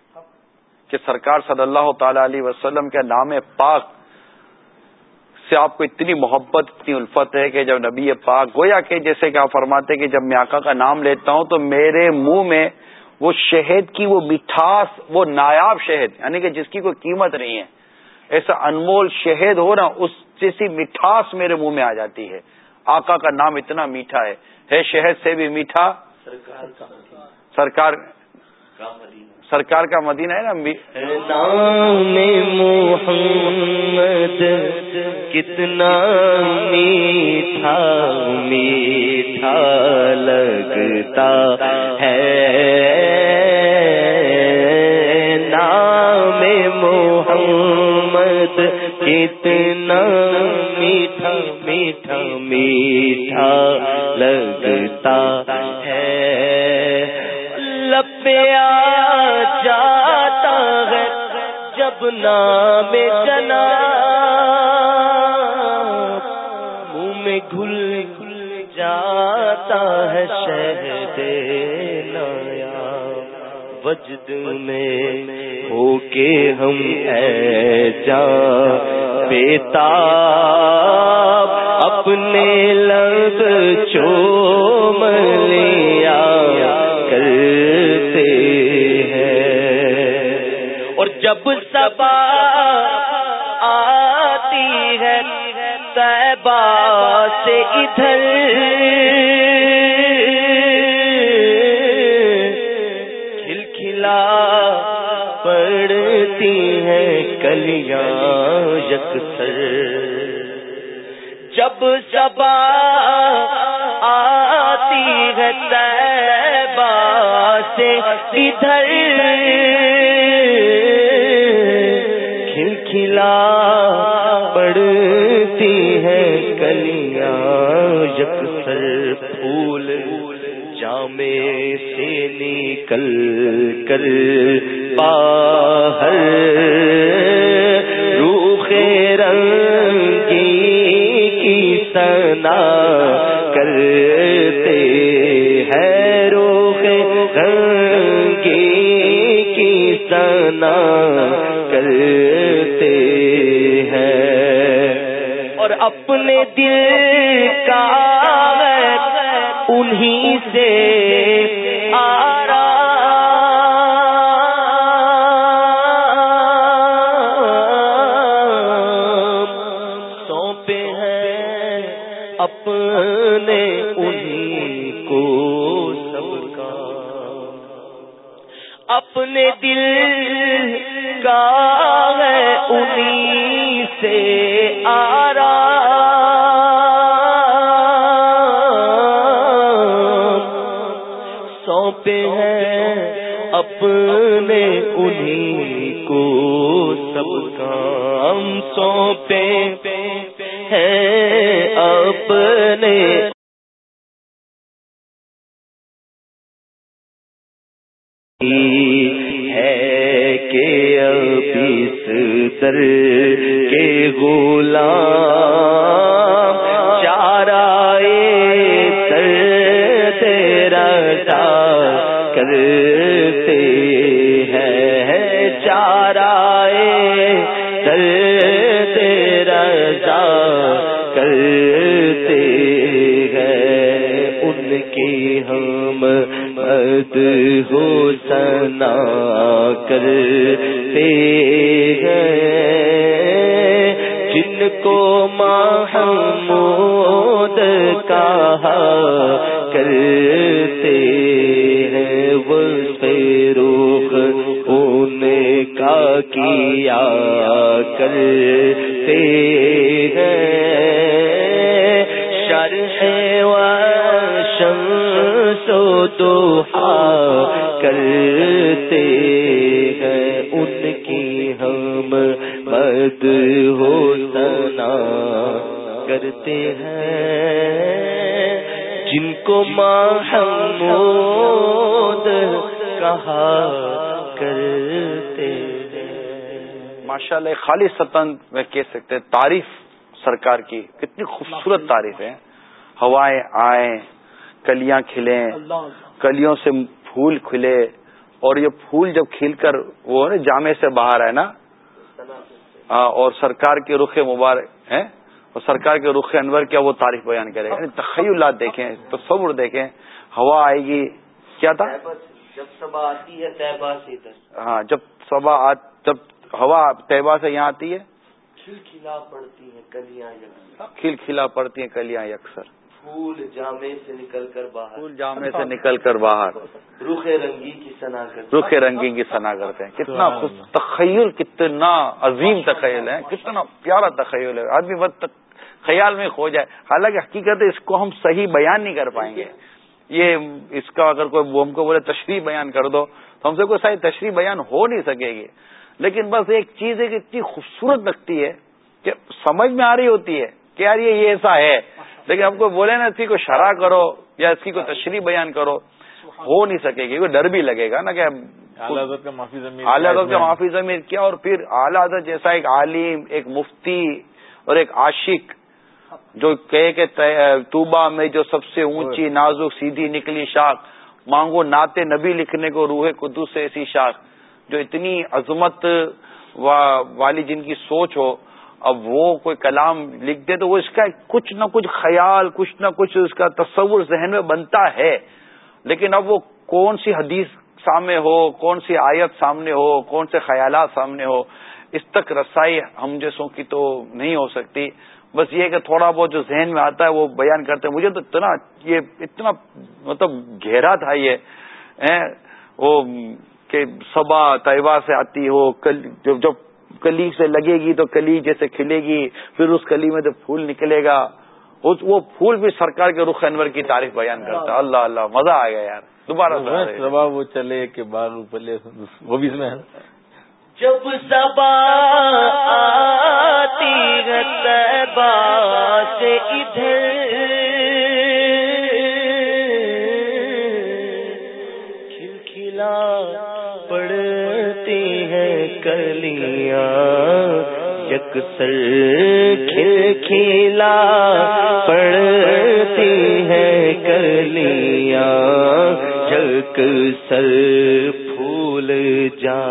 کہ سرکار صلی اللہ تعالی علیہ وسلم کے نام پاک سے آپ کو اتنی محبت، اتنی الفت ہے کہ جب نبی پاک گویا کہ جیسے کہ آپ فرماتے کہ جب میں آقا کا نام لیتا ہوں تو میرے منہ میں وہ شہد کی وہ مٹھاس، وہ نایاب شہد یعنی کہ جس کی کوئی قیمت نہیں ہے، ایسا انمول شہد ہو نا، اس جیسی مٹھاس میرے منہ میں آ جاتی ہے۔ آقا کا نام اتنا میٹھا ہے۔ ہے شہد سے بھی میٹھا سرکار سرکار. کا مدینہ. ہے نا؟ نام محمد کتنا میٹھا میٹھا لگتا ہے۔ نام محمد کتنا میٹھا میٹھا میٹھا لگتا لپیا جاتا ہے جب نام جنا منہ میں گھل گھل جاتا ہے شہد نیا وجد میں ہو کے ہم اے جا بیتا، اپنے لگ چوم لیا، کرتے ہیں۔ اور جب سبا آتی ہے تیبا سے ادھر ہوتی ہیں کلیاں یکسر جب سبا آتی ہے تیبا سے ادھر۔ کھلکھلا پڑتی ہے کلیاں یکسر پھول جامے سے نکل کر باہر کرتے ہیں روح گنگی کی سنا کرتے ہیں۔ اور اپنے دل کا انہیں سے خالی ستن میں کہہ سکتے تعریف سرکار کی کتنی خوبصورت تعریف ہے۔ ہوائیں آئیں کلیاں کھلیں کلیوں سے پھول کھلے۔ اور یہ پھول جب کھل کر وہ جامع سے باہر ہے نا۔ ہاں اور سرکار کے رخ مبارک ہیں۔ اور سرکار کے رخ انور کیا وہ تعریف بیان کرے۔ یعنی تخیلات دیکھیں تصور دیکھیں۔ ہوا آئے گی کیا تھا؟ جب صبح آتی ہے ہاں جب صبح جب ہوا طیبہ سے یہاں آتی ہے؟ کھل کھلا پڑتی ہیں کلیاں کھل کھلا پڑتی ہیں کلیاں یکسر پھول جامے سے نکل کر باہر۔ پھول جامے سے نکل کر باہر۔ رخ رنگی کی سنا کرتے رخ رنگی کی سنا کرتے ہیں۔ کتنا تخیل کتنا عظیم تخیل ہے۔ کتنا پیارا تخیل ہے۔ آدمی بہت خیال میں کھو جائے۔ حالانکہ حقیقت اس کو ہم صحیح بیان نہیں کر پائیں گے۔ یہ اس کا اگر کوئی ہم کو بولے تشریح بیان کر دو تو ہم سے کوئی صحیح تشریح بیان ہو نہیں سکے گی۔ لیکن بس ایک چیز ہے کہ اتنی خوبصورت لگتی ہے کہ سمجھ میں آ رہی ہوتی ہے کہ یار یہ ایسا ہے۔ لیکن ہم کو بولے نا اس کی کوئی شرح کرو یا اس کی کوئی تشریح بیان کرو ہو نہیں سکے گی کوئی ڈر بھی لگے گا نا کہ اعلی حضرت کا معافی زمین اعلی حضرت کا معافی زمین کیا اور پھر اعلی حضرت جیسا ایک عالم ایک مفتی اور ایک عاشق جو کہے کہ توبہ میں جو سب سے اونچی نازک سیدھی نکلی شاخ مانگو ناتے نبی لکھنے کو روح قدس سے ایسی شاخ۔ جو اتنی عظمت والی جن کی سوچ ہو، اب وہ کوئی کلام لکھ دے تو وہ اس کا کچھ نہ کچھ خیال، کچھ نہ کچھ اس کا تصور ذہن میں بنتا ہے۔ لیکن اب وہ کون سی حدیث سامنے ہو، کون سی آیت سامنے ہو، کون سے خیالات سامنے ہو، اس تک رسائی ہم جیسوں کی تو نہیں ہو سکتی۔ بس یہ کہ تھوڑا بہت جو ذہن میں آتا ہے وہ بیان کرتے ہیں۔ مجھے تو اتنا یہ اتنا مطلب گہرا تھا یہ وہ کہ صبا طیبہ سے آتی ہو جب جب کلی سے لگے گی تو کلی جیسے کھلے گی پھر اس کلی میں جب پھول نکلے گا۔ وہ پھول بھی سرکار کے رخ انور کی تعریف بیان کرتا ہے۔ اللہ اللہ مزہ آ گیا یار۔ دوبارہ وہ چلے کہ بار پلے وہ بھی اس میں جب سبا آتی سے ادھر۔ کلیاں یکسر کھل کھلا پڑتی ہیں کلیاں، یک سر پھول جا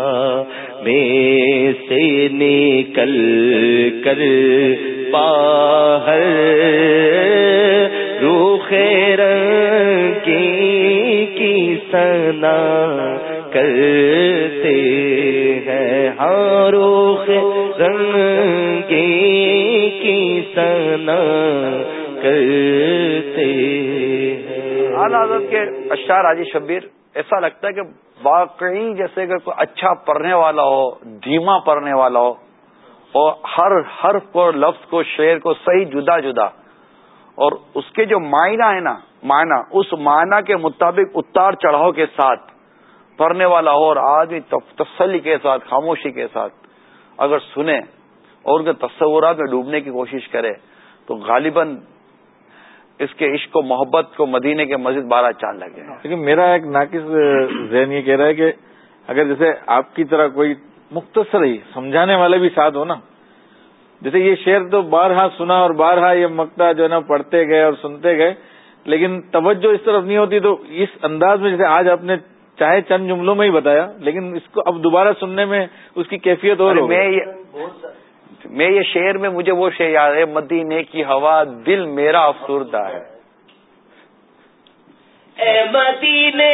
میں سے نکل کر باہر۔ روخ رنگی کی سنا کرتے کی سنا کرتے ہیں۔ کے اشار آجی شبیر، ایسا لگتا ہے کہ واقعی جیسے کہ کوئی اچھا پڑھنے والا ہو، دھیما پڑھنے والا ہو، اور ہر حرف کو لفظ کو، شعر کو صحیح جدا جدا، اور اس کے جو معنی ہے نا، معنی، اس معنی کے مطابق اتار چڑھاؤ کے ساتھ پڑھنے والا ہو، اور آدمی تسلی کے ساتھ، خاموشی کے ساتھ، اگر سنے اور ان کے تصورات میں ڈوبنے کی کوشش کرے تو غالباً اس کے عشق و محبت کو مدینے کے مزید بارہ چاند لگے۔ لیکن میرا ایک ناقص ذہن یہ کہہ رہا ہے کہ اگر جیسے آپ کی طرح کوئی مختصر ہی سمجھانے والے بھی ساتھ ہو نا جیسے یہ شعر تو بارہا سنا اور بارہا یہ مکتا جو ہے نا پڑھتے گئے اور سنتے گئے لیکن توجہ اس طرف نہیں ہوتی تو اس انداز میں جیسے آج آپ نے چاہے چند جملوں میں ہی بتایا لیکن اس کو اب دوبارہ سننے میں اس کی کیفیت اور میں میں یہ شعر میں مجھے وہ شعر یاد ہے، مدینے کی ہوا دل میرا افسردہ ہے۔ اے مدینے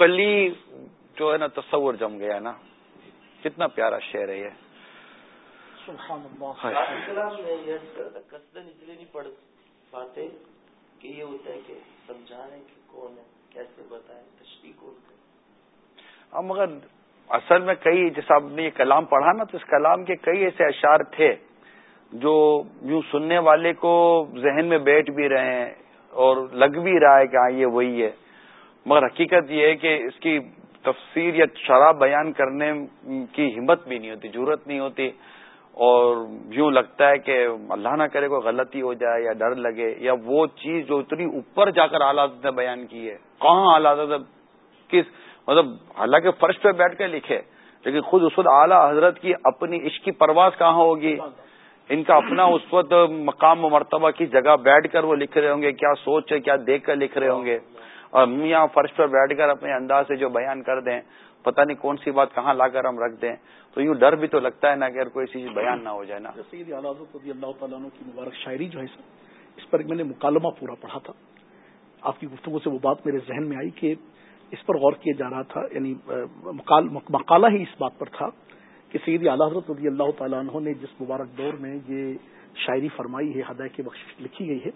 کلی جو ہے نا تصور جم گیا نا کتنا پیارا شعر ہے یہ۔ نہیں پڑ پاتے کہ یہ ہوتا ہے کہ سمجھا رہے کہ کون ہے کیسے بتائیں تشریح کون کرے۔ ہاں مگر اصل میں کئی جیسا آپ نے یہ کلام پڑھا نا تو اس کلام کے کئی ایسے اشعار تھے جو یوں سننے والے کو ذہن میں بیٹھ بھی رہے ہیں اور لگ بھی رہا ہے کہ ہاں یہ وہی ہے۔ مگر حقیقت یہ ہے کہ اس کی تفسیر یا شراب بیان کرنے کی ہمت بھی نہیں ہوتی ضرورت نہیں ہوتی، اور یوں لگتا ہے کہ اللہ نہ کرے کوئی غلطی ہو جائے یا ڈر لگے، یا وہ چیز جو اتنی اوپر جا کر اعلیٰ نے بیان کی ہے، کہاں اعلیٰ حضرت کس مطلب حالانکہ فرش پہ بیٹھ کے لکھے، لیکن خود اس وقت اعلیٰ حضرت کی اپنی عشق کی پرواز کہاں ہوگی؟ ان کا اپنا اس وقت مقام و مرتبہ کی جگہ بیٹھ کر وہ لکھ رہے ہوں گے، کیا سوچ ہے، کیا دیکھ کر لکھ رہے ہوں گے۔ اور ہم یہاں فرش پہ بیٹھ کر اپنے انداز سے جو بیان کر دیں، پتہ نہیں کون سی بات کہاں لا کر ہم رکھ دیں۔ تو یوں ڈر بھی تو لگتا ہے نا کہ اگر کوئی چیز بیان نہ ہو جائے نا۔ سید اللہ تعالیٰ کی مبارک شاعری جو ہے سر، اس پر میں نے مکالمہ پورا پڑھا تھا۔ آپ کی گفتگو سے وہ بات میرے ذہن میں آئی کہ اس پر غور کیا جا رہا تھا یعنی مقالہ ہی اس بات پر تھا کہ سید اعلیٰ حضرت رضی اللہ تعالیٰ عنہ نے جس مبارک دور میں یہ شاعری فرمائی ہے، ہدایت کی بخش لکھی گئی ہے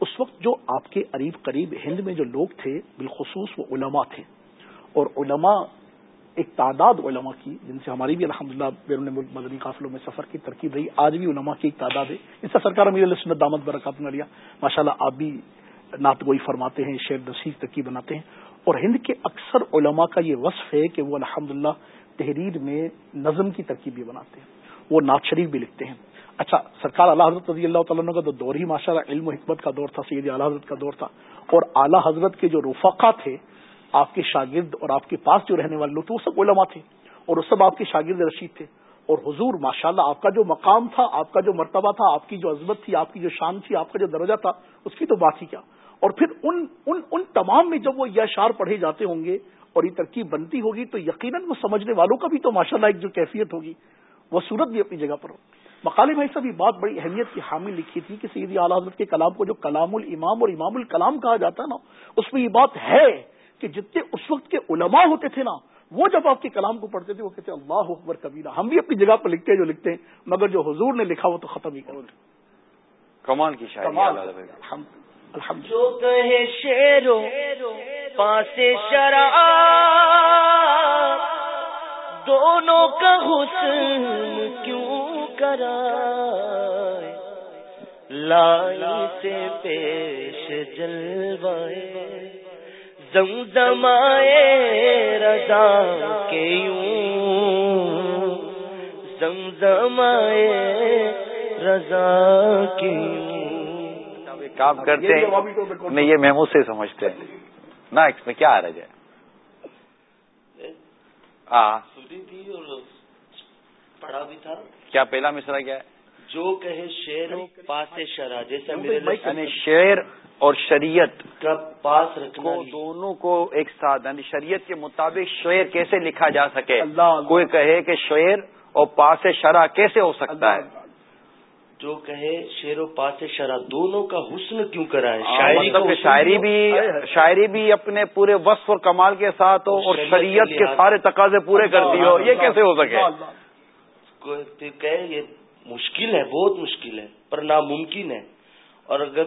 اس وقت جو آپ کے قریب قریب ہند میں جو لوگ تھے، بالخصوص وہ علماء تھے۔ اور علماء، ایک تعداد علماء کی، جن سے ہماری بھی الحمد للہ بیرون ملک مدنی قافلوں میں سفر کی ترکیب رہی، آج بھی علماء کی ایک تعداد ہے۔ اس سے سرکار امیر علیہ دامت برکات لیا۔ ماشاء اللہ آپ بھی نعت گوئی فرماتے ہیں، شعر نصیح ترکیب بناتے ہیں۔ اور ہند کے اکثر علماء کا یہ وصف ہے کہ وہ الحمد تحریر میں نظم کی ترکیب بھی بناتے ہیں۔ وہ نعت شریف بھی لکھتے ہیں۔ اچھا سرکار اللہ حضرت رضی اللہ تعالیٰ کا تو دور ہی ماشاء اللہ علم و حکمت کا دور تھا، سید اعلیٰ حضرت کا دور تھا۔ اور اعلیٰ حضرت کے جو رفقا تھے، آپ کے شاگرد اور آپ کے پاس جو رہنے والے لوگ تھے، وہ سب علماء تھے۔ اور وہ سب آپ کے شاگرد رشید تھے۔ اور حضور ماشاء اللہ آپ کا جو مقام تھا، آپ کا جو مرتبہ تھا، آپ کی جو عزمت تھی، آپ کی جو شان تھی، آپ کا جو درجہ تھا، اس کی تو بات ہی کیا۔ اور پھر ان ان ان تمام میں جب وہ یہ اشار پڑھے جاتے ہوں گے اور یہ ترکیب بنتی ہوگی، تو یقیناً وہ سمجھنے والوں کا بھی تو ماشاء اللہ ایک جو کیفیت ہوگی، وہ صورت بھی اپنی جگہ پر ہو مقالی بھائی صاحب یہ بات بڑی اہمیت کی حامل لکھی تھی کہ سیدھی اعلیٰ حضرت کے کلام کو جو کلام الامام اور امام الکلام کہا جاتا ہے نا اس میں یہ بات ہے کہ جتنے اس وقت کے علماء ہوتے تھے نا وہ جب آپ کے کلام کو پڑھتے تھے وہ کہتے اللہ اکبر کبیرہ ہم بھی اپنی جگہ پر لکھتے ہیں جو لکھتے ہیں مگر جو حضور نے لکھا وہ تو ختم ہی کرو کمال کی جو کہے شیرو پاس شرا دونوں کا حسن کیوں کرا لائی سے پیش جلوائے۔ زمزمائے رضا کے یوں زمزمائے رضا کے یوں۔ کام کرتے ہیں۔ یہ محمود سے سمجھتے ہیں۔ نا اس میں کیا آ رہا ہے ہاں۔ تھی اور پڑھا بھی تھا۔ کیا پہلا مصرا کیا ہے؟ جو کہے شیر پاس شرح جیسا یعنی شعر اور شریعت کا پاس رکھنا دونوں کو ایک ساتھ یعنی شریعت کے مطابق شعر کیسے لکھا جا سکے؟ کوئی کہے کہ شعر اور پاس شرح کیسے ہو سکتا ہے؟ جو کہے شیر و پاس شرح دونوں کا حسن کیوں کرا ہے شاعری مطلب شاعری بھی شاعری بھی اپنے پورے وصف اور کمال کے ساتھ ہو اور شریعت کے سارے تقاضے پورے کرتی ہو یہ کیسے ہو سکے؟ کہ یہ مشکل ہے بہت مشکل ہے پر ناممکن ہے۔ اور اگر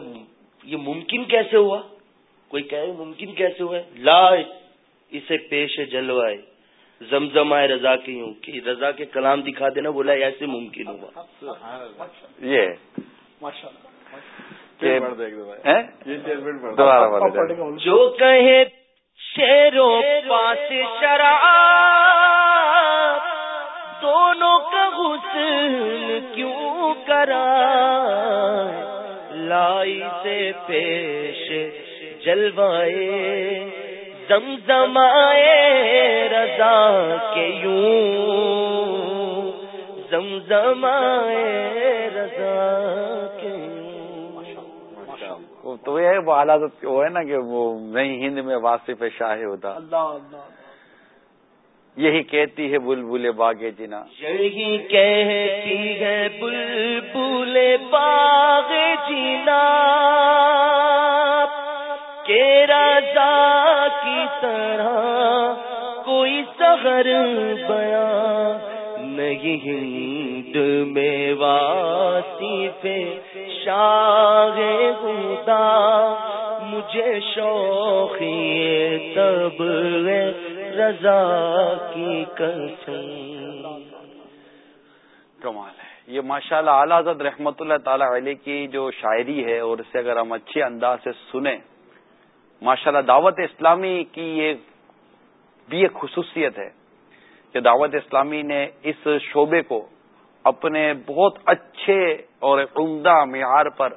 یہ ممکن کیسے ہوا؟ کوئی کہے ممکن کیسے ہوا لا اسے پیش جلوائے زمزم آئے رضا کی ہوں کہ رضا کے کلام دکھا دینا بولا ایسے ممکن ہوا۔ یہ جو کہے شیرو پاس شرا دونوں کا غسل کیوں کرا؟ لائی سے پیش جلوائے زمزمائے رضا کے یوں۔ زمزمائے رضا کے تو یہ وہ حالات وہ ہے نا کہ وہ نئی ہند میں واصف شاہ ہوتا۔ اللہ اللہ۔ یہی کہتی ہے بل بلے باغ جنا۔ یہی کہتی ہے بلبل باغ جنا۔ کہ رضا کی طرح کوئی سغر بیا نہیں، ہند میں واسی پہ شاہ گودا مجھے شوقی تب رضا کی کمال ہے۔ یہ ماشاء اللہ اعلیٰ حضرت رحمت اللہ تعالی علیہ کی جو شاعری ہے اور اسے اگر ہم اچھے انداز سے سنیں ماشاء اللہ دعوت اسلامی کی یہ بھی ایک خصوصیت ہے کہ دعوت اسلامی نے اس شعبے کو اپنے بہت اچھے اور عمدہ معیار پر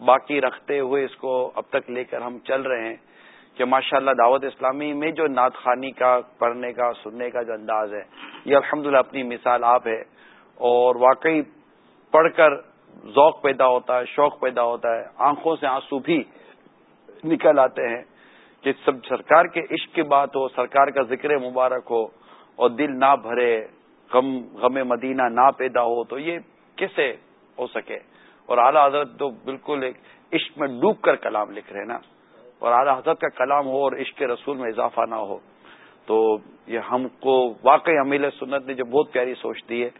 باقی رکھتے ہوئے اس کو اب تک لے کر ہم چل رہے ہیں۔ کہ ماشاء اللہ دعوت اسلامی میں جو نعت خانی کا، پڑھنے کا، سننے کا جو انداز ہے، یہ الحمد اپنی مثال آپ ہے۔ اور واقعی پڑھ کر ذوق پیدا ہوتا ہے، شوق پیدا ہوتا ہے۔ آنکھوں سے آنسو بھی نکل آتے ہیں کہ سب سرکار کے عشق کی بات ہو، سرکار کا ذکر مبارک ہو اور دل نہ بھرے، غم غم مدینہ نہ پیدا ہو، تو یہ کیسے ہو سکے؟ اور اعلیٰ حضرت تو بالکل ایک عشق میں ڈوب کر کلام لکھ رہے ہیں نا۔ اور اعلیٰ حضرت کا کلام ہو اور عشق رسول میں اضافہ نہ ہو۔ تو یہ ہم کو واقعی امیل سنت نے جو بہت پیاری سوچ دی ہے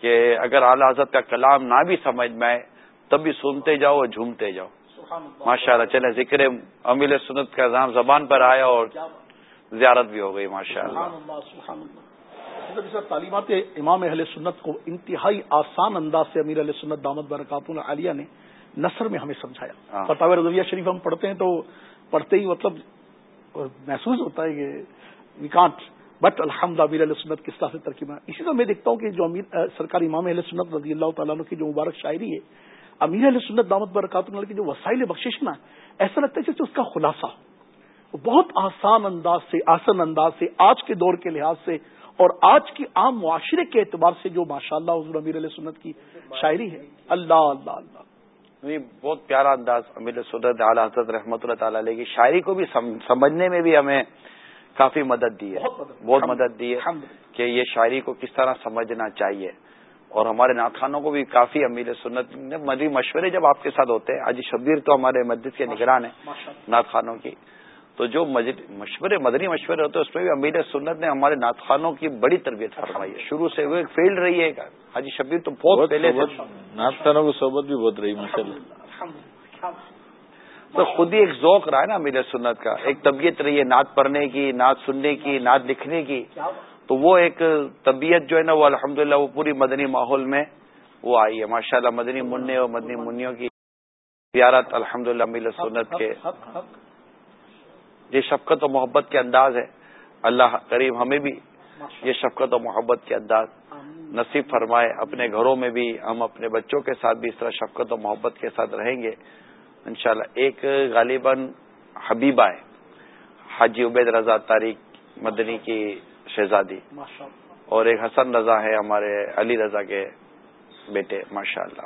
کہ اگر اعلیٰ حضرت کا کلام نہ بھی سمجھ میں آئے تب بھی سنتے جاؤ اور جھومتے جاؤ۔ ماشاء اللہ۔ چلے ذکر امیل سنت کا نام زبان پر آیا اور زیارت بھی ہو گئی ماشاء اللہ تعلیمات امام اہل سنت کو انتہائی آسان انداز سے امیر علیہ سنت دامت برکات عالیہ نے نثر میں ہمیں سمجھایا۔ ہاں۔ فتح رضویہ شریف ہم پڑھتے ہیں تو پڑھتے ہی مطلب محسوس ہوتا ہے کہ وی کانٹ بٹ الحمد امیر علیہ سنت کس طرح سے ترکیب اسی طرح میں دیکھتا ہوں کہ جو امیر سرکاری امام اہل سنت رضی اللہ تعالیٰ کی جو مبارک شاعری ہے، امیر علیہ سنت دامت برکات اللہ کی جو وسائل بخشش نا، ایسا لگتا ہے جیسے اس کا خلاصہ۔ بہت آسان انداز سے آسان انداز سے، آج کے دور کے لحاظ سے اور آج کی عام معاشرے کے اعتبار سے جو ماشاء اللہ حضور امیر علیہ سنت کی شاعری ہے۔ اللہ اللہ اللہ۔ بہت پیارا انداز امیر سنت اعلیٰ حضرت رحمۃ اللہ تعالی علیہ کی شاعری کو بھی سمجھنے میں بھی ہمیں کافی مدد دی ہے۔ بہت مدد دی ہے۔ کہ یہ شاعری کو کس طرح سمجھنا چاہیے۔ اور ہمارے ناخانوں کو بھی کافی امیر سنت مدی مشورے جب آپ کے ساتھ ہوتے ہیں آج شبیر تو ہمارے مسجد کے نگران ہیں ناخانوں کی۔ تو جو مشورے مدنی مشورے ہوتے ہیں اس میں بھی امیر سنت نے ہمارے ناتخانوں کی بڑی تربیت فرمائی ہے۔ شروع سے وہ ایک فیلڈ رہی ہے حاجی شبیر تو بہت پہلے خانوں کی صحبت بھی بہت رہی ماشاء اللہ تو خود ہی ایک ذوق رہا ہے نا امیر سنت کا۔ ایک طبیعت رہی ہے نعت پڑھنے کی نعت سننے کی نعت لکھنے کی۔ تو وہ ایک طبیعت جو ہے نا وہ الحمدللہ وہ پوری مدنی ماحول میں وہ آئی ہے۔ ماشاء اللہ مدنی منع اور مدنی منوں کی زیارت الحمد للہ سنت کے یہ شفقت و محبت کے انداز ہے۔ اللہ کریم ہمیں بھی یہ شفقت و محبت کے انداز نصیب فرمائے۔ اپنے گھروں میں بھی ہم اپنے بچوں کے ساتھ بھی اس طرح شفقت و محبت کے ساتھ رہیں گے۔ انشاءاللہ ایک غالباً حبیبہ ہے حاجی عبید رضا تاریخ مدنی کی شہزادی۔ اور ایک حسن رضا ہے ہمارے علی رضا کے بیٹے ماشاء اللہ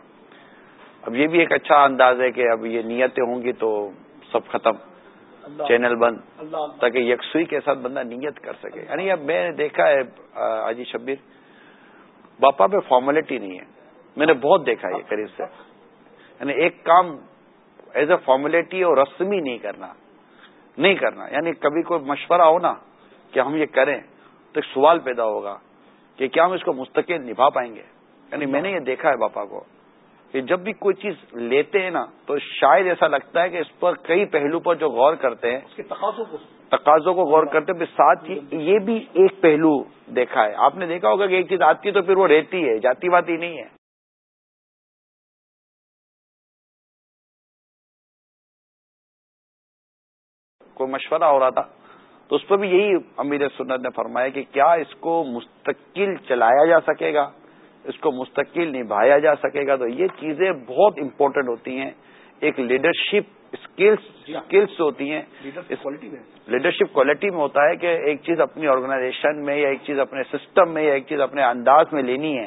اب یہ بھی ایک اچھا انداز ہے کہ اب یہ نیتیں ہوں گی تو سب ختم۔ چینل بند تاکہ یکسوئی کے ساتھ بندہ نیت کر سکے۔ یعنی اب میں نے دیکھا ہے آجی شبیر باپا پہ فارملٹی نہیں ہے۔ میں نے بہت دیکھا یہ قریب سے۔ یعنی ایک کام ایز اے فارملٹی اور رسمی نہیں کرنا نہیں کرنا۔ یعنی کبھی کوئی مشورہ ہو نا کہ ہم یہ کریں تو ایک سوال پیدا ہوگا کہ کیا ہم اس کو مستقل نبھا پائیں گے؟ یعنی میں نے یہ دیکھا ہے باپا کو۔ کہ جب بھی کوئی چیز لیتے ہیں نا تو شاید ایسا لگتا ہے کہ اس پر کئی پہلو پر جو غور کرتے ہیں اس کے تقاضوں کو۔ تقاضوں کو غور کرتے ہیں ساتھ ہی یہ بھی ایک پہلو دیکھا ہے۔ آپ نے دیکھا ہوگا کہ ایک چیز آتی ہے تو پھر وہ رہتی ہے جاتی باتی نہیں ہے۔ کوئی مشورہ ہو رہا تھا تو اس پہ بھی یہی امیر سنت نے فرمایا کہ کیا اس کو مستقل چلایا جا سکے گا؟ اس کو مستقل نبھایا جا سکے گا تو یہ چیزیں بہت امپورٹنٹ ہوتی ہیں۔ ایک لیڈرشپ اسکلس اسکلس ہوتی ہیں۔ لیڈرشپ کوالٹی میں۔ ہوتا ہے کہ ایک چیز اپنی آرگنائزیشن میں یا ایک چیز اپنے سسٹم میں یا ایک چیز اپنے انداز میں لینی ہے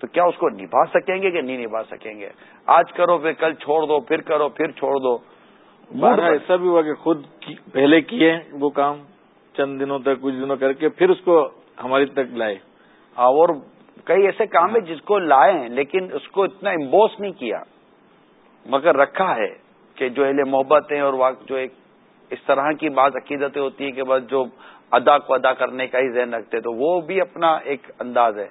تو کیا اس کو نبھا سکیں گے کہ نہیں نبھا سکیں گے؟ آج کرو پھر کل چھوڑ دو پھر کرو پھر چھوڑ دو۔ ایسا بھی ہوا کہ خود پہلے کیے وہ کام چند دنوں تک کچھ دنوں کر کے پھر اس کو ہماری تک لائے۔ اور کئی ایسے کام ہیں جس کو لائے ہیں لیکن اس کو اتنا امبوس نہیں کیا مگر رکھا ہے کہ جو اہل محبت ہیں اور جو ایک اس طرح کی بات عقیدتیں ہوتی ہیں کہ بس جو ادا کو ادا کرنے کا ہی ذہن رکھتے تو وہ بھی اپنا ایک انداز ہے۔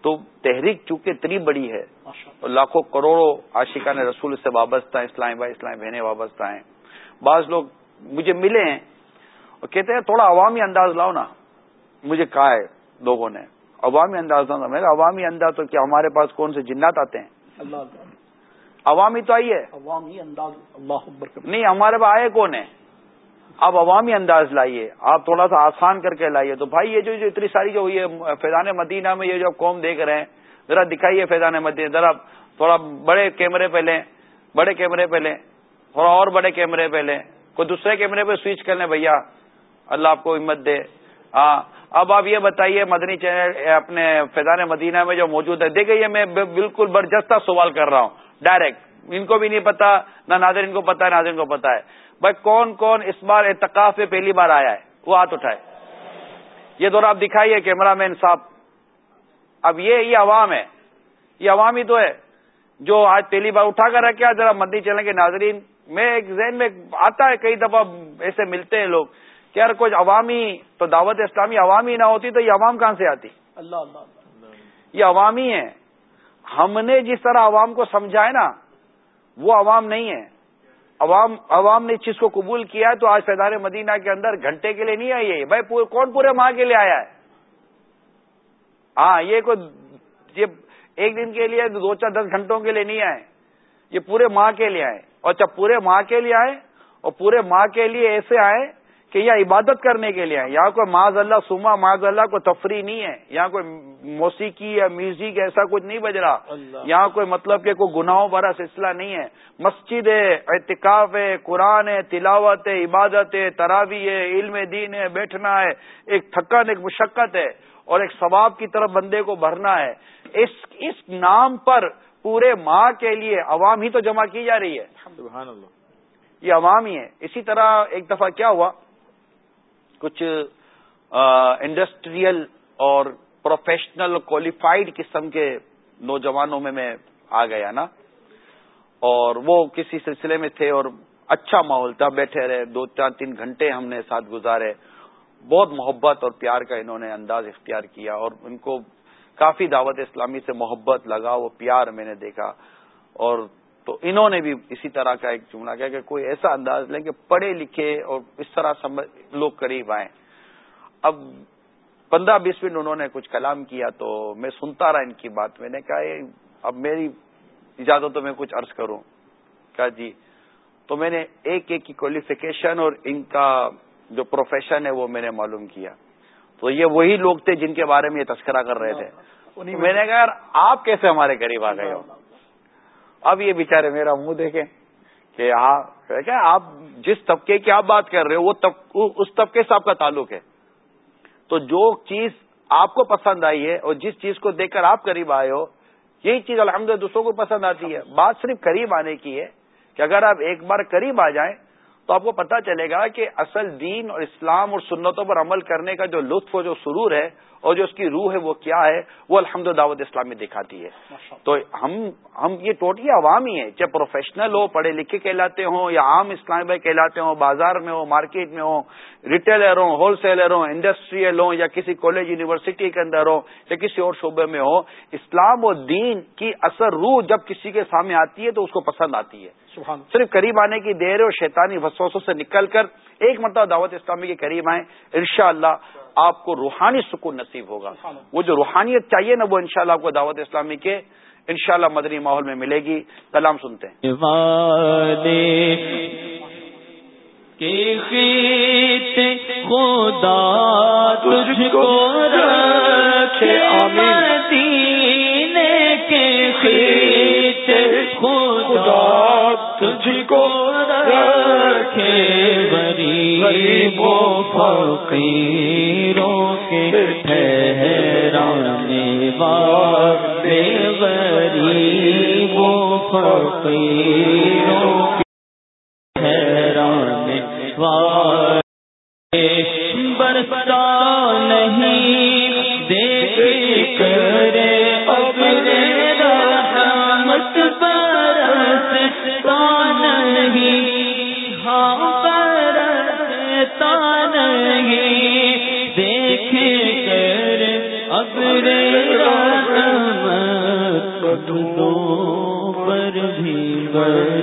تو تحریک چونکہ اتنی بڑی ہے اور لاکھوں کروڑوں عاشقان رسول سے وابستہ ہیں اسلام بھائی اسلام بہنیں وابستہ ہیں۔ بعض لوگ مجھے ملے ہیں اور کہتے ہیں تھوڑا عوامی انداز لاؤ نا۔ مجھے کہا ہے لوگوں نے۔ عوامی انداز میں عوامی انداز تو کیا ہمارے پاس کون سے جنات آتے ہیں؟ عوامی تو آئیے۔ عوامی انداز نہیں ہمارے پاس آئے کون ہے آپ عوامی انداز لائیے۔ آپ تھوڑا سا آسان کر کے لائیے۔ تو بھائی یہ جو اتنی ساری جو یہ فیضان مدینہ میں یہ جو قوم دیکھ رہے ہیں ذرا دکھائیے فیضان مدینہ۔ ذرا تھوڑا بڑے کیمرے پہ لیں بڑے کیمرے پہ لیں تھوڑا اور بڑے کیمرے پہ لیں۔ کوئی دوسرے کیمرے پہ سوئچ کر لیں بھیا۔ اللہ آپ کو ہمت دے۔ ہاں اب آپ یہ بتائیے، مدنی چینل اپنے فیضان مدینہ میں جو موجود ہے دیکھیے یہ میں بالکل برجستہ سوال کر رہا ہوں ڈائریکٹ ان کو بھی نہیں پتا، نہ ناظرین کو پتا ہے ناظرین کو پتا ہے۔ بھائی، کون کون اس بار اعتکاف میں پہلی بار آیا ہے؟ وہ ہاتھ اٹھائے۔ یہ دورہ آپ دکھائیے، کیمرہ مین صاحب۔ اب یہ یہ عوام ہے۔ یہ عوام ہی تو ہے۔ جو آج پہلی بار اٹھا کر رکھے ذرا مدنی چینل کے ناظرین، میں ایک ذہن میں آتا ہے، کئی دفعہ ایسے ملتے ہیں لوگ۔ کہ یار کچھ عوامی تو دعوت اسلامی عوامی نہ ہوتی تو یہ عوام کہاں سے آتی؟ اللہ اللہ یہ عوامی ہے ہم نے جس طرح عوام کو سمجھا ہے نا وہ عوام نہیں ہے عوام عوام نے اس چیز کو قبول کیا ہے تو آج فیدار مدینہ کے اندر گھنٹے کے لیے نہیں آئی ہے۔ بھائی کون پورے ماہ کے لیے آیا ہے؟ ہاں یہ کوئی یہ ایک دن کے لیے دو چار دس گھنٹوں کے لیے نہیں آئے۔ یہ پورے ماہ کے لیے آئے۔ اور جب پورے ماہ کے لیے آئے اور پورے ماہ کے لیے ایسے آئے کہ یہ عبادت کرنے کے لیے یہاں کوئی معاذ اللہ سما معاذ اللہ کو تفریح نہیں ہے۔ یہاں کوئی موسیقی یا میوزک ایسا کچھ نہیں بج رہا۔ یہاں کوئی مطلب کہ کوئی گناہوں بھرا سلسلہ نہیں ہے۔ مسجد ہے اعتکاف ہے قرآن ہے تلاوت ہے عبادت ہے تراوی ہے علم دین ہے بیٹھنا ہے۔ ایک تھکن ایک مشقت ہے۔ اور ایک ثواب کی طرف بندے کو بھرنا ہے۔ اس اس نام پر پورے ماہ کے لیے عوام ہی تو جمع کی جا رہی ہے۔ سبحان اللہ۔ یہ عوام ہی ہے۔ اسی طرح ایک دفعہ کیا ہوا؟ کچھ انڈسٹریل اور پروفیشنل کوالیفائڈ قسم کے نوجوانوں میں میں آ گیا نا۔ اور وہ کسی سلسلے میں تھے اور اچھا ماحول تھا، بیٹھے رہے، دو چار تین گھنٹے ہم نے ساتھ گزارے۔ بہت محبت اور پیار کا انہوں نے انداز اختیار کیا اور ان کو کافی دعوت اسلامی سے محبت لگا، وہ پیار میں نے دیکھا۔ اور تو انہوں نے بھی اسی طرح کا ایک جملہ کیا کہ کوئی ایسا انداز لیں کہ پڑھے لکھے اور اس طرح لوگ قریب آئیں۔ اب پندرہ بیس منٹ انہوں نے کچھ کلام کیا تو میں سنتا رہا ان کی بات۔ میں نے کہا اب میری اجازت تو میں کچھ عرض کروں۔ کہا جی۔ تو میں نے ایک ایک کی کوالیفیکیشن اور ان کا جو پروفیشن ہے وہ میں نے معلوم کیا۔ تو یہ وہی لوگ تھے جن کے بارے میں یہ تذکرہ کر رہے تھے۔ میں نے کہا آپ کیسے ہمارے قریب آ گئے ہو؟ اب یہ بےچارے میرا منہ دیکھیں کہ ہاں، آپ جس طبقے کی آپ بات کر رہے ہو، وہ اس طبقے سے آپ کا تعلق ہے۔ تو جو چیز آپ کو پسند آئی ہے اور جس چیز کو دیکھ کر آپ قریب آئے ہو، یہی چیز الحمد دوسروں کو پسند آتی ہے۔ بات صرف قریب آنے کی ہے کہ اگر آپ ایک بار قریب آ جائیں تو آپ کو پتا چلے گا کہ اصل دین اور اسلام اور سنتوں پر عمل کرنے کا جو لطف اور جو سرور ہے اور جو اس کی روح ہے وہ کیا ہے؟ وہ الحمد دعوت اسلام میں دکھاتی ہے۔ تو ہم ہم یہ ٹوٹلی عوام ہی ہے چاہے پروفیشنل ہو پڑھے لکھے کہلاتے ہوں یا عام اسلام بھائی کہلاتے ہوں بازار میں ہو مارکیٹ میں ہو ریٹیلر ہوں ہول سیلر ہوں انڈسٹریل ہوں یا کسی کالج یونیورسٹی کے اندر ہو یا کسی اور شعبے میں ہو اسلام و دین کی اثر روح جب کسی کے سامنے آتی ہے تو اس کو پسند آتی ہے۔ صرف قریب آنے کی دیر اور شیطانی وسوسوں سے نکل کر ایک مرتبہ دعوت اسلامی کے قریب آئیں انشاءاللہ آپ کو روحانی سکون نصیب ہوگا۔ وہ جو روحانیت چاہیے نا وہ انشاءاللہ آپ کو دعوت اسلامی کے انشاءاللہ مدنی ماحول میں ملے گی۔ کلام سنتے ہیں۔ خدا تجھ کو تجھ کو رکھے غریبوں فقیروں کے ٹھہرانے والے غریبوں فقیروں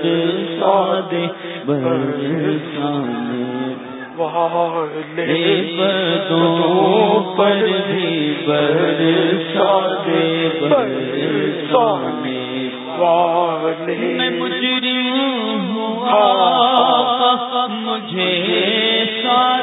برسا دے برسانے۔ بدوں پر بھی برسا دے برسانے۔ میں مجرم ہوں مجھے ساتھ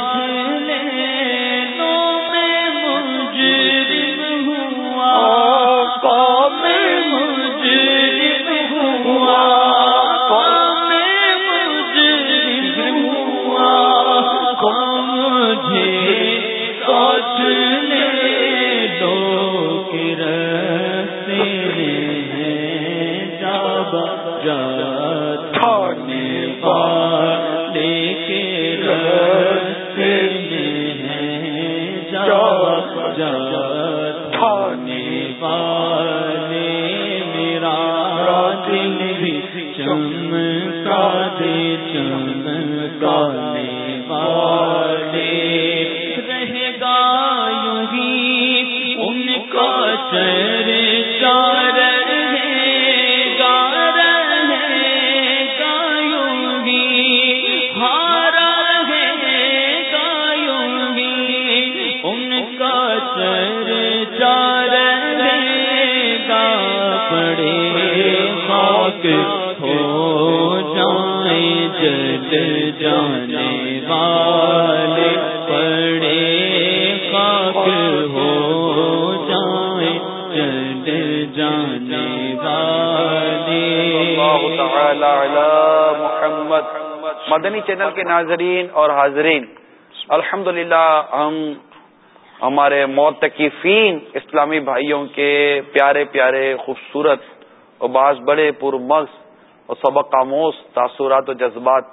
مدنی چینل کے ناظرین اور حاضرین الحمد ہم ہمارے موتقفین اسلامی بھائیوں کے پیارے پیارے خوبصورت اور بعض بڑے پر مغز اور سبق آموز تاثرات و جذبات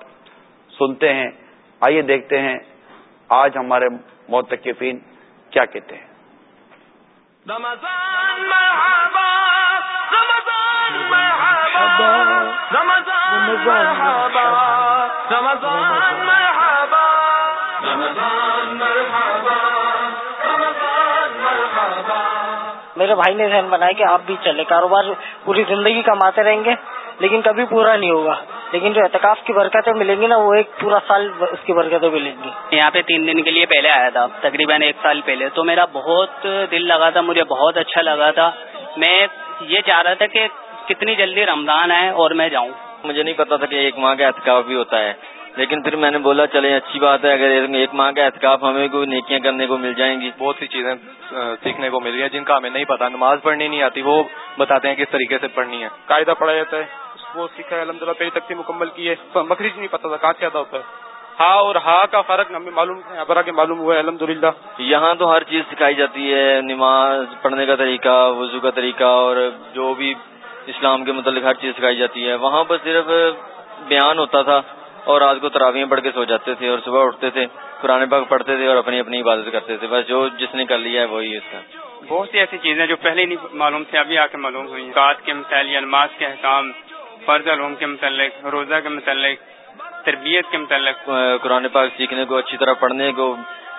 سنتے ہیں۔ آئیے دیکھتے ہیں آج ہمارے موتقفین کیا کہتے ہیں۔ رمضان مرحبا رمضان مرحبا رمضان مرحبا رمضان مرحبا میرے بھائی نے ذہن بنایا کہ آپ بھی چلے کاروبار پوری زندگی کماتے رہیں گے لیکن کبھی پورا نہیں ہوگا۔ لیکن جو اعتکاف کی برکتیں ملیں گی نا وہ ایک پورا سال اس کی برکتیں ملیں گی۔ یہاں پہ تین دن کے لیے پہلے آیا تھا تقریباً ایک سال پہلے۔ تو میرا بہت دل لگا تھا مجھے بہت اچھا لگا تھا۔ میں یہ چاہ رہا تھا کہ کتنی جلدی رمضان ہے اور میں جاؤں۔ مجھے نہیں پتا تھا کہ ایک ماہ کا احتکاب بھی ہوتا ہے۔ لیکن پھر میں نے بولا چلے اچھی بات ہے اگر ایک ماہ کا احتکاب ہمیں کوئی نیکیاں کرنے کو مل جائیں گی۔ بہت سی چیزیں سیکھنے کو مل رہی ہیں جن کا ہمیں نہیں پتا نماز پڑھنی نہیں آتی وہ بتاتے ہیں کس طریقے سے پڑھنی ہے۔ قاعدہ پڑھا جاتا ہے وہ سیکھا ہے الحمد للہ پہلی تک مکمل کی ہے۔ مکھری نہیں پتا تھا کہاں کیا ہوتا ہے؟ ہاں اور ہاں کا فرق ہمیں معلوم ابرا کے معلوم ہوا ہے الحمد للہ یہاں تو ہر چیز سکھائی جاتی ہے نماز پڑھنے کا طریقہ وضو کا طریقہ اور جو بھی اسلام کے متعلق ہر چیز سکھائی جاتی ہے۔ وہاں پر صرف بیان ہوتا تھا اور رات کو تراویاں پڑھ کے سو جاتے تھے اور صبح اٹھتے تھے پرانے پاک پڑھتے تھے اور اپنی اپنی عبادت کرتے تھے۔ بس جو جس نے کر لیا ہے وہی اس کا۔ بہت سی ایسی چیزیں جو پہلے نہیں معلوم تھے ابھی آ کے معلوم ہوئی کاٹ کے یا نماز کے احکام فرض علوم کے متعلق روزہ کے متعلق تربیت کے متعلق۔ قرآن پاک سیکھنے کو اچھی طرح پڑھنے کو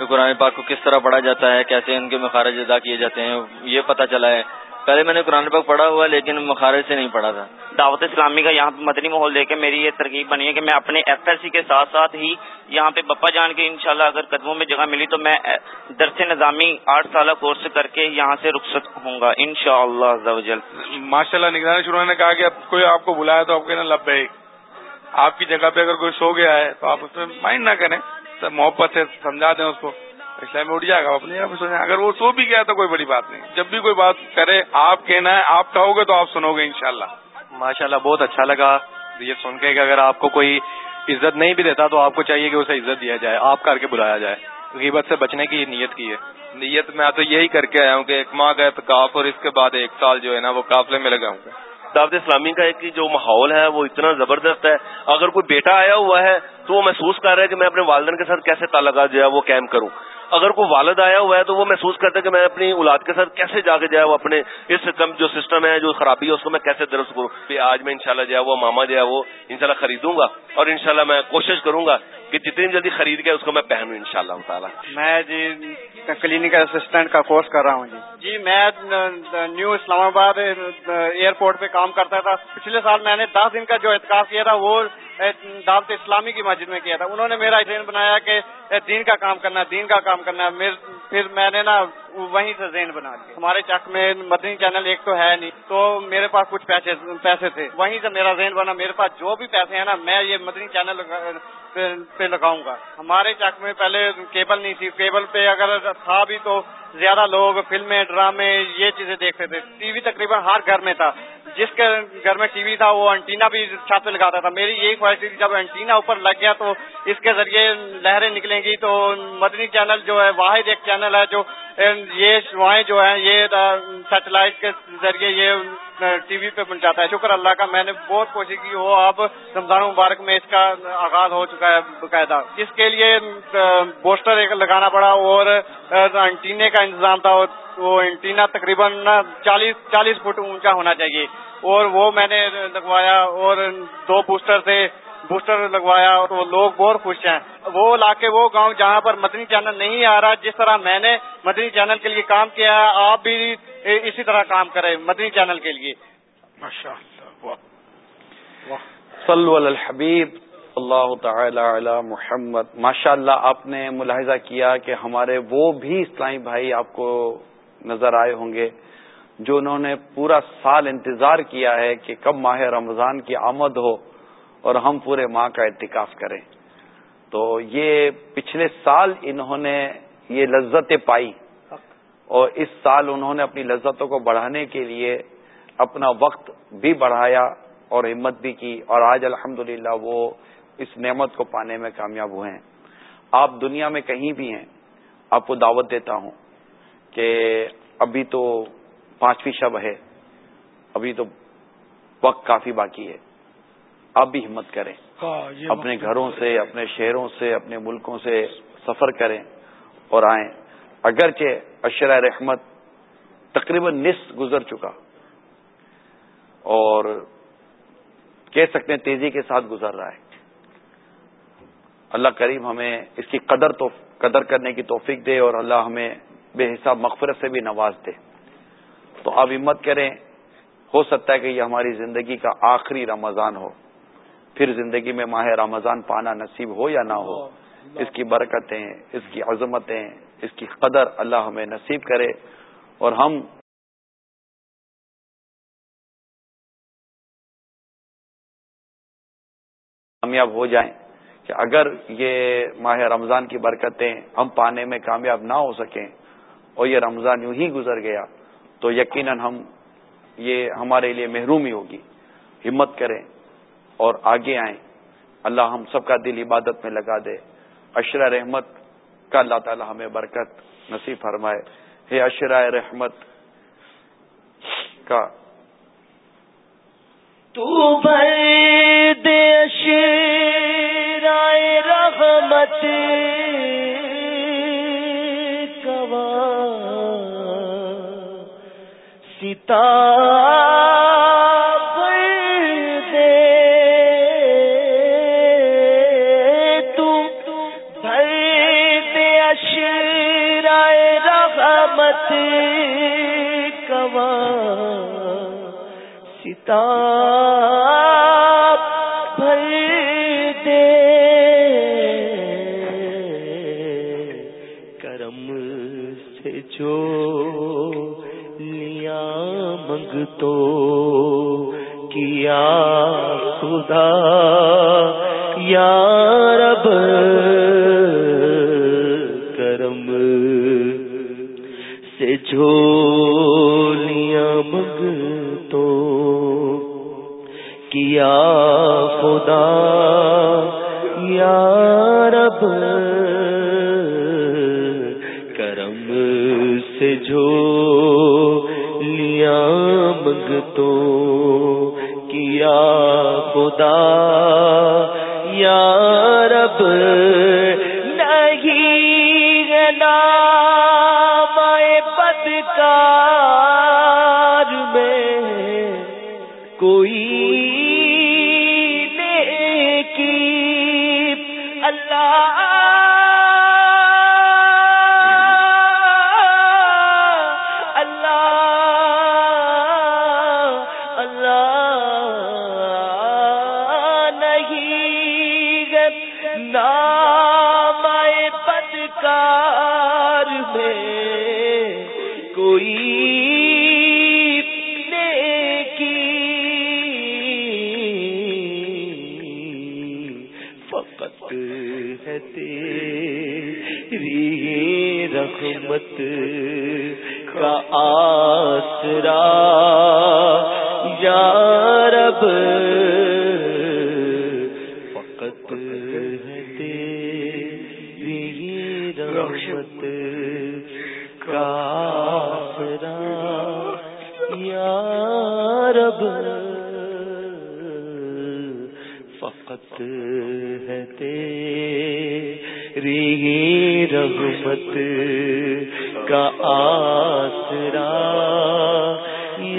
قرآن پاک کو کس طرح پڑھا جاتا ہے کیسے ان کے مخارج ادا کیے جاتے ہیں یہ پتہ چلا ہے۔ پہلے میں نے قرآن پاک پڑھا ہوا لیکن مخارج سے نہیں پڑھا تھا۔ دعوت اسلامی کا یہاں مدنی ماحول دیکھ کے میری یہ ترکیب بنی ہے کہ میں اپنے ایف ایل سی کے ساتھ ساتھ ہی یہاں پہ بپا جان کے انشاءاللہ اگر قدموں میں جگہ ملی تو میں درس نظامی آٹھ سالہ کورس کر کے یہاں سے رخصت ہوں گا ان شاء اللہ ماشاء اللہ نگرانی شروع نے کہا کہ کوئی آپ کو بلایا تو آپ کہنا لب ہے آپ کی جگہ پہ اگر کوئی سو گیا ہے تو آپ اس میں مائنڈ نہ کریں۔ محبت سے سمجھا دیں اس کو۔ اس میں اٹھ جائے گا اپنے آپ سوچیں۔ اگر وہ سو بھی گیا تو کوئی بڑی بات نہیں۔ جب بھی کوئی بات کرے آپ کہنا ہے آپ کہو گے تو آپ سنو گے انشاءاللہ۔ ماشاء اللہ بہت اچھا لگا۔ یہ سن کے کہ اگر آپ کو کوئی عزت نہیں بھی دیتا تو آپ کو چاہیے کہ اسے عزت دیا جائے آپ کر کے بلایا جائے۔ غیبت سے بچنے کی نیت کی ہے۔ نیت میں تو یہی کر کے آیا ہوں کہ ایک ماہ کا اعتکاف اور اس کے بعد ایک سال جو ہے نا وہ قافلے میں لگاؤں گا دعوت اسلامی کا ایک جو ماحول ہے وہ اتنا زبردست ہے۔ اگر کوئی بیٹا آیا ہوا ہے تو وہ محسوس کر رہا ہے کہ میں اپنے والدین کے ساتھ کیسے تعلقات جو ہے وہ قائم کروں۔ اگر کوئی والد آیا ہوا ہے تو وہ محسوس کرتا ہے کہ میں اپنی اولاد کے ساتھ کیسے جا کے جائے وہ اپنے اس کم جو سسٹم ہے جو خرابی ہے اس کو میں کیسے درست کروں؟ آج میں انشاءاللہ جو ہے وہ ماما جو ہے وہ انشاءاللہ خریدوں گا اور انشاءاللہ میں کوشش کروں گا کہ جتنی جلدی خرید کے اس کو میں پہنوں ان شاء اللہ تعالیٰ۔ میں جی کلینکل اسسٹنٹ کا کورس کر رہا ہوں جی۔ جی میں نیو اسلام آباد ایئرپورٹ پہ کام کرتا تھا۔ پچھلے سال میں نے دس دن کا جو اعتکاف کیا تھا وہ دعوت اسلامی کی مسجد میں کیا تھا۔ انہوں نے میرا ذہن بنایا کہ دین کا کام کرنا، دین کا کام کرنا۔ پھر میں نے نا وہیں سے ذہن بنا لیا۔ ہمارے چک میں مدنی چینل ایک تو ہے نہیں، تو میرے پاس کچھ پیسے پیسے تھے۔ وہیں سے میرا ذہن بنا، میرے پاس جو بھی پیسے ہیں نا، میں یہ مدنی چینل پہ لگاؤں گا۔ ہمارے چک میں پہلے کیبل نہیں تھی۔ کیبل پہ اگر تھا بھی تو زیادہ لوگ فلمیں، ڈرامے، یہ چیزیں دیکھتے تھے۔ ٹی وی تقریباً ہر گھر میں تھا۔ جس کے گھر میں ٹی وی تھا، وہ انٹینا بھی چھت پہ لگاتا تھا۔ میری یہی خواہش تھی جب انٹینا اوپر لگ گیا تو اس کے ذریعے لہریں نکلیں گی۔ تو مدنی چینل جو ہے، واحد ایک چینل ہے جو، یہ شوائیں جو ہیں، یہ سیٹلائٹ کے ذریعے یہ ٹی وی پہ پہنچاتا ہے۔ شکر اللہ کا، میں نے بہت کوشش کی ہو۔ اب رمضان مبارک میں اس کا آغاز ہو چکا ہے باقاعدہ۔ اس کے لیے پوسٹر ایک لگانا پڑا اور انٹینے کا انتظام تھا۔ وہ انٹینا تقریباً چالیس چالیس فٹ اونچا ہونا چاہیے۔ اور وہ میں نے لگوایا اور دو بوسٹر تھے۔ بوسٹر لگوایا اور وہ لوگ بہت خوش ہیں۔ وہ علاقے وہ گاؤں جہاں پر مدنی چینل نہیں آ رہا جس طرح میں نے مدنی چینل کے لیے کام کیا ہے آپ بھی اسی طرح کام کریں مدنی چینل کے لیے۔ صلو علی الحبیب اللہ تعالی علی محمد۔ ماشاء اللہ آپ نے ملاحظہ کیا کہ ہمارے وہ بھی اسلامی بھائی آپ کو نظر آئے ہوں گے جو انہوں نے پورا سال انتظار کیا ہے کہ کب ماہ رمضان کی آمد ہو۔ اور ہم پورے ماہ کا اعتکاف کریں۔ تو یہ پچھلے سال انہوں نے یہ لذتیں پائی۔ اور اس سال انہوں نے اپنی لذتوں کو بڑھانے کے لیے اپنا وقت بھی بڑھایا اور ہمت بھی کی۔ اور آج الحمد وہ اس نعمت کو پانے میں کامیاب ہوئے ہیں۔ آپ دنیا میں کہیں بھی ہیں آپ کو دعوت دیتا ہوں کہ ابھی تو پانچویں شب ہے ابھی تو وقت کافی باقی ہے۔ آپ بھی ہمت کریں۔ ہاں، اپنے گھروں سے اپنے شہروں سے اپنے ملکوں سے سفر کریں اور آئیں۔ اگرچہ اشرا رحمت تقریباً نصف گزر چکا اور کہہ سکتے ہیں تیزی کے ساتھ گزر رہا ہے۔ اللہ کریم ہمیں اس کی قدر تو قدر کرنے کی توفیق دے اور اللہ ہمیں بے حساب مغفرت سے بھی نواز دے۔ تو آپ ہمت کریں ہو سکتا ہے کہ یہ ہماری زندگی کا آخری رمضان ہو۔ پھر زندگی میں ماہ رمضان پانا نصیب ہو یا نہ ہو اس کی برکتیں اس کی عظمتیں اس کی قدر اللہ ہمیں نصیب کرے اور ہم کامیاب ہو جائیں کہ اگر یہ ماہ رمضان کی برکتیں ہم پانے میں کامیاب نہ ہو سکیں اور یہ رمضان یوں ہی گزر گیا تو یقیناً ہم یہ ہمارے لیے محرومی ہوگی۔ ہمت کریں۔ اور آگے آئیں۔ اللہ ہم سب کا دل عبادت میں لگا دے۔ اشرا رحمت کا اللہ تعالی ہمیں برکت نصیب فرمائے۔ ہے اشرا رحمت کا۔ تو دے رحمت ستا تار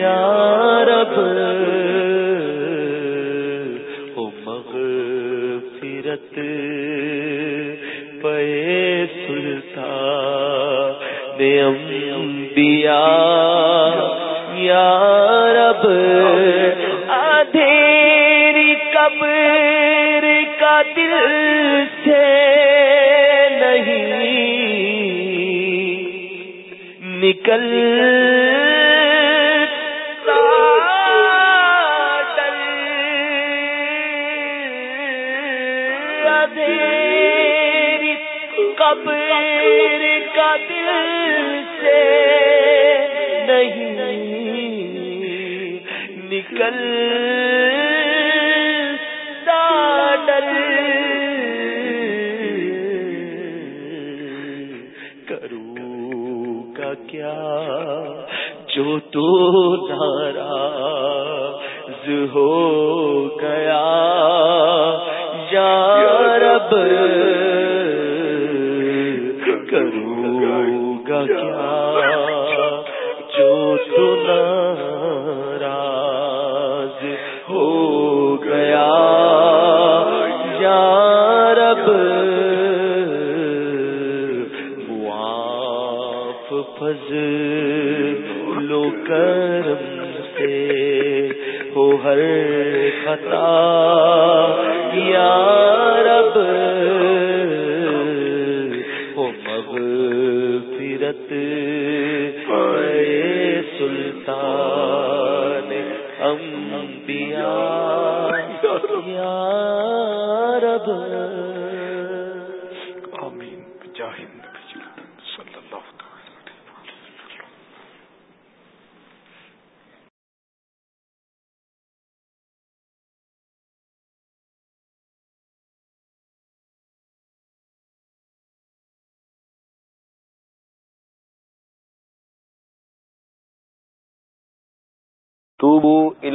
رب، او مغفرت پے سلطا بے انبیاء، یا رب آدھیری قبر کا دل سے نہیں نکل تو ناراض ہو گیا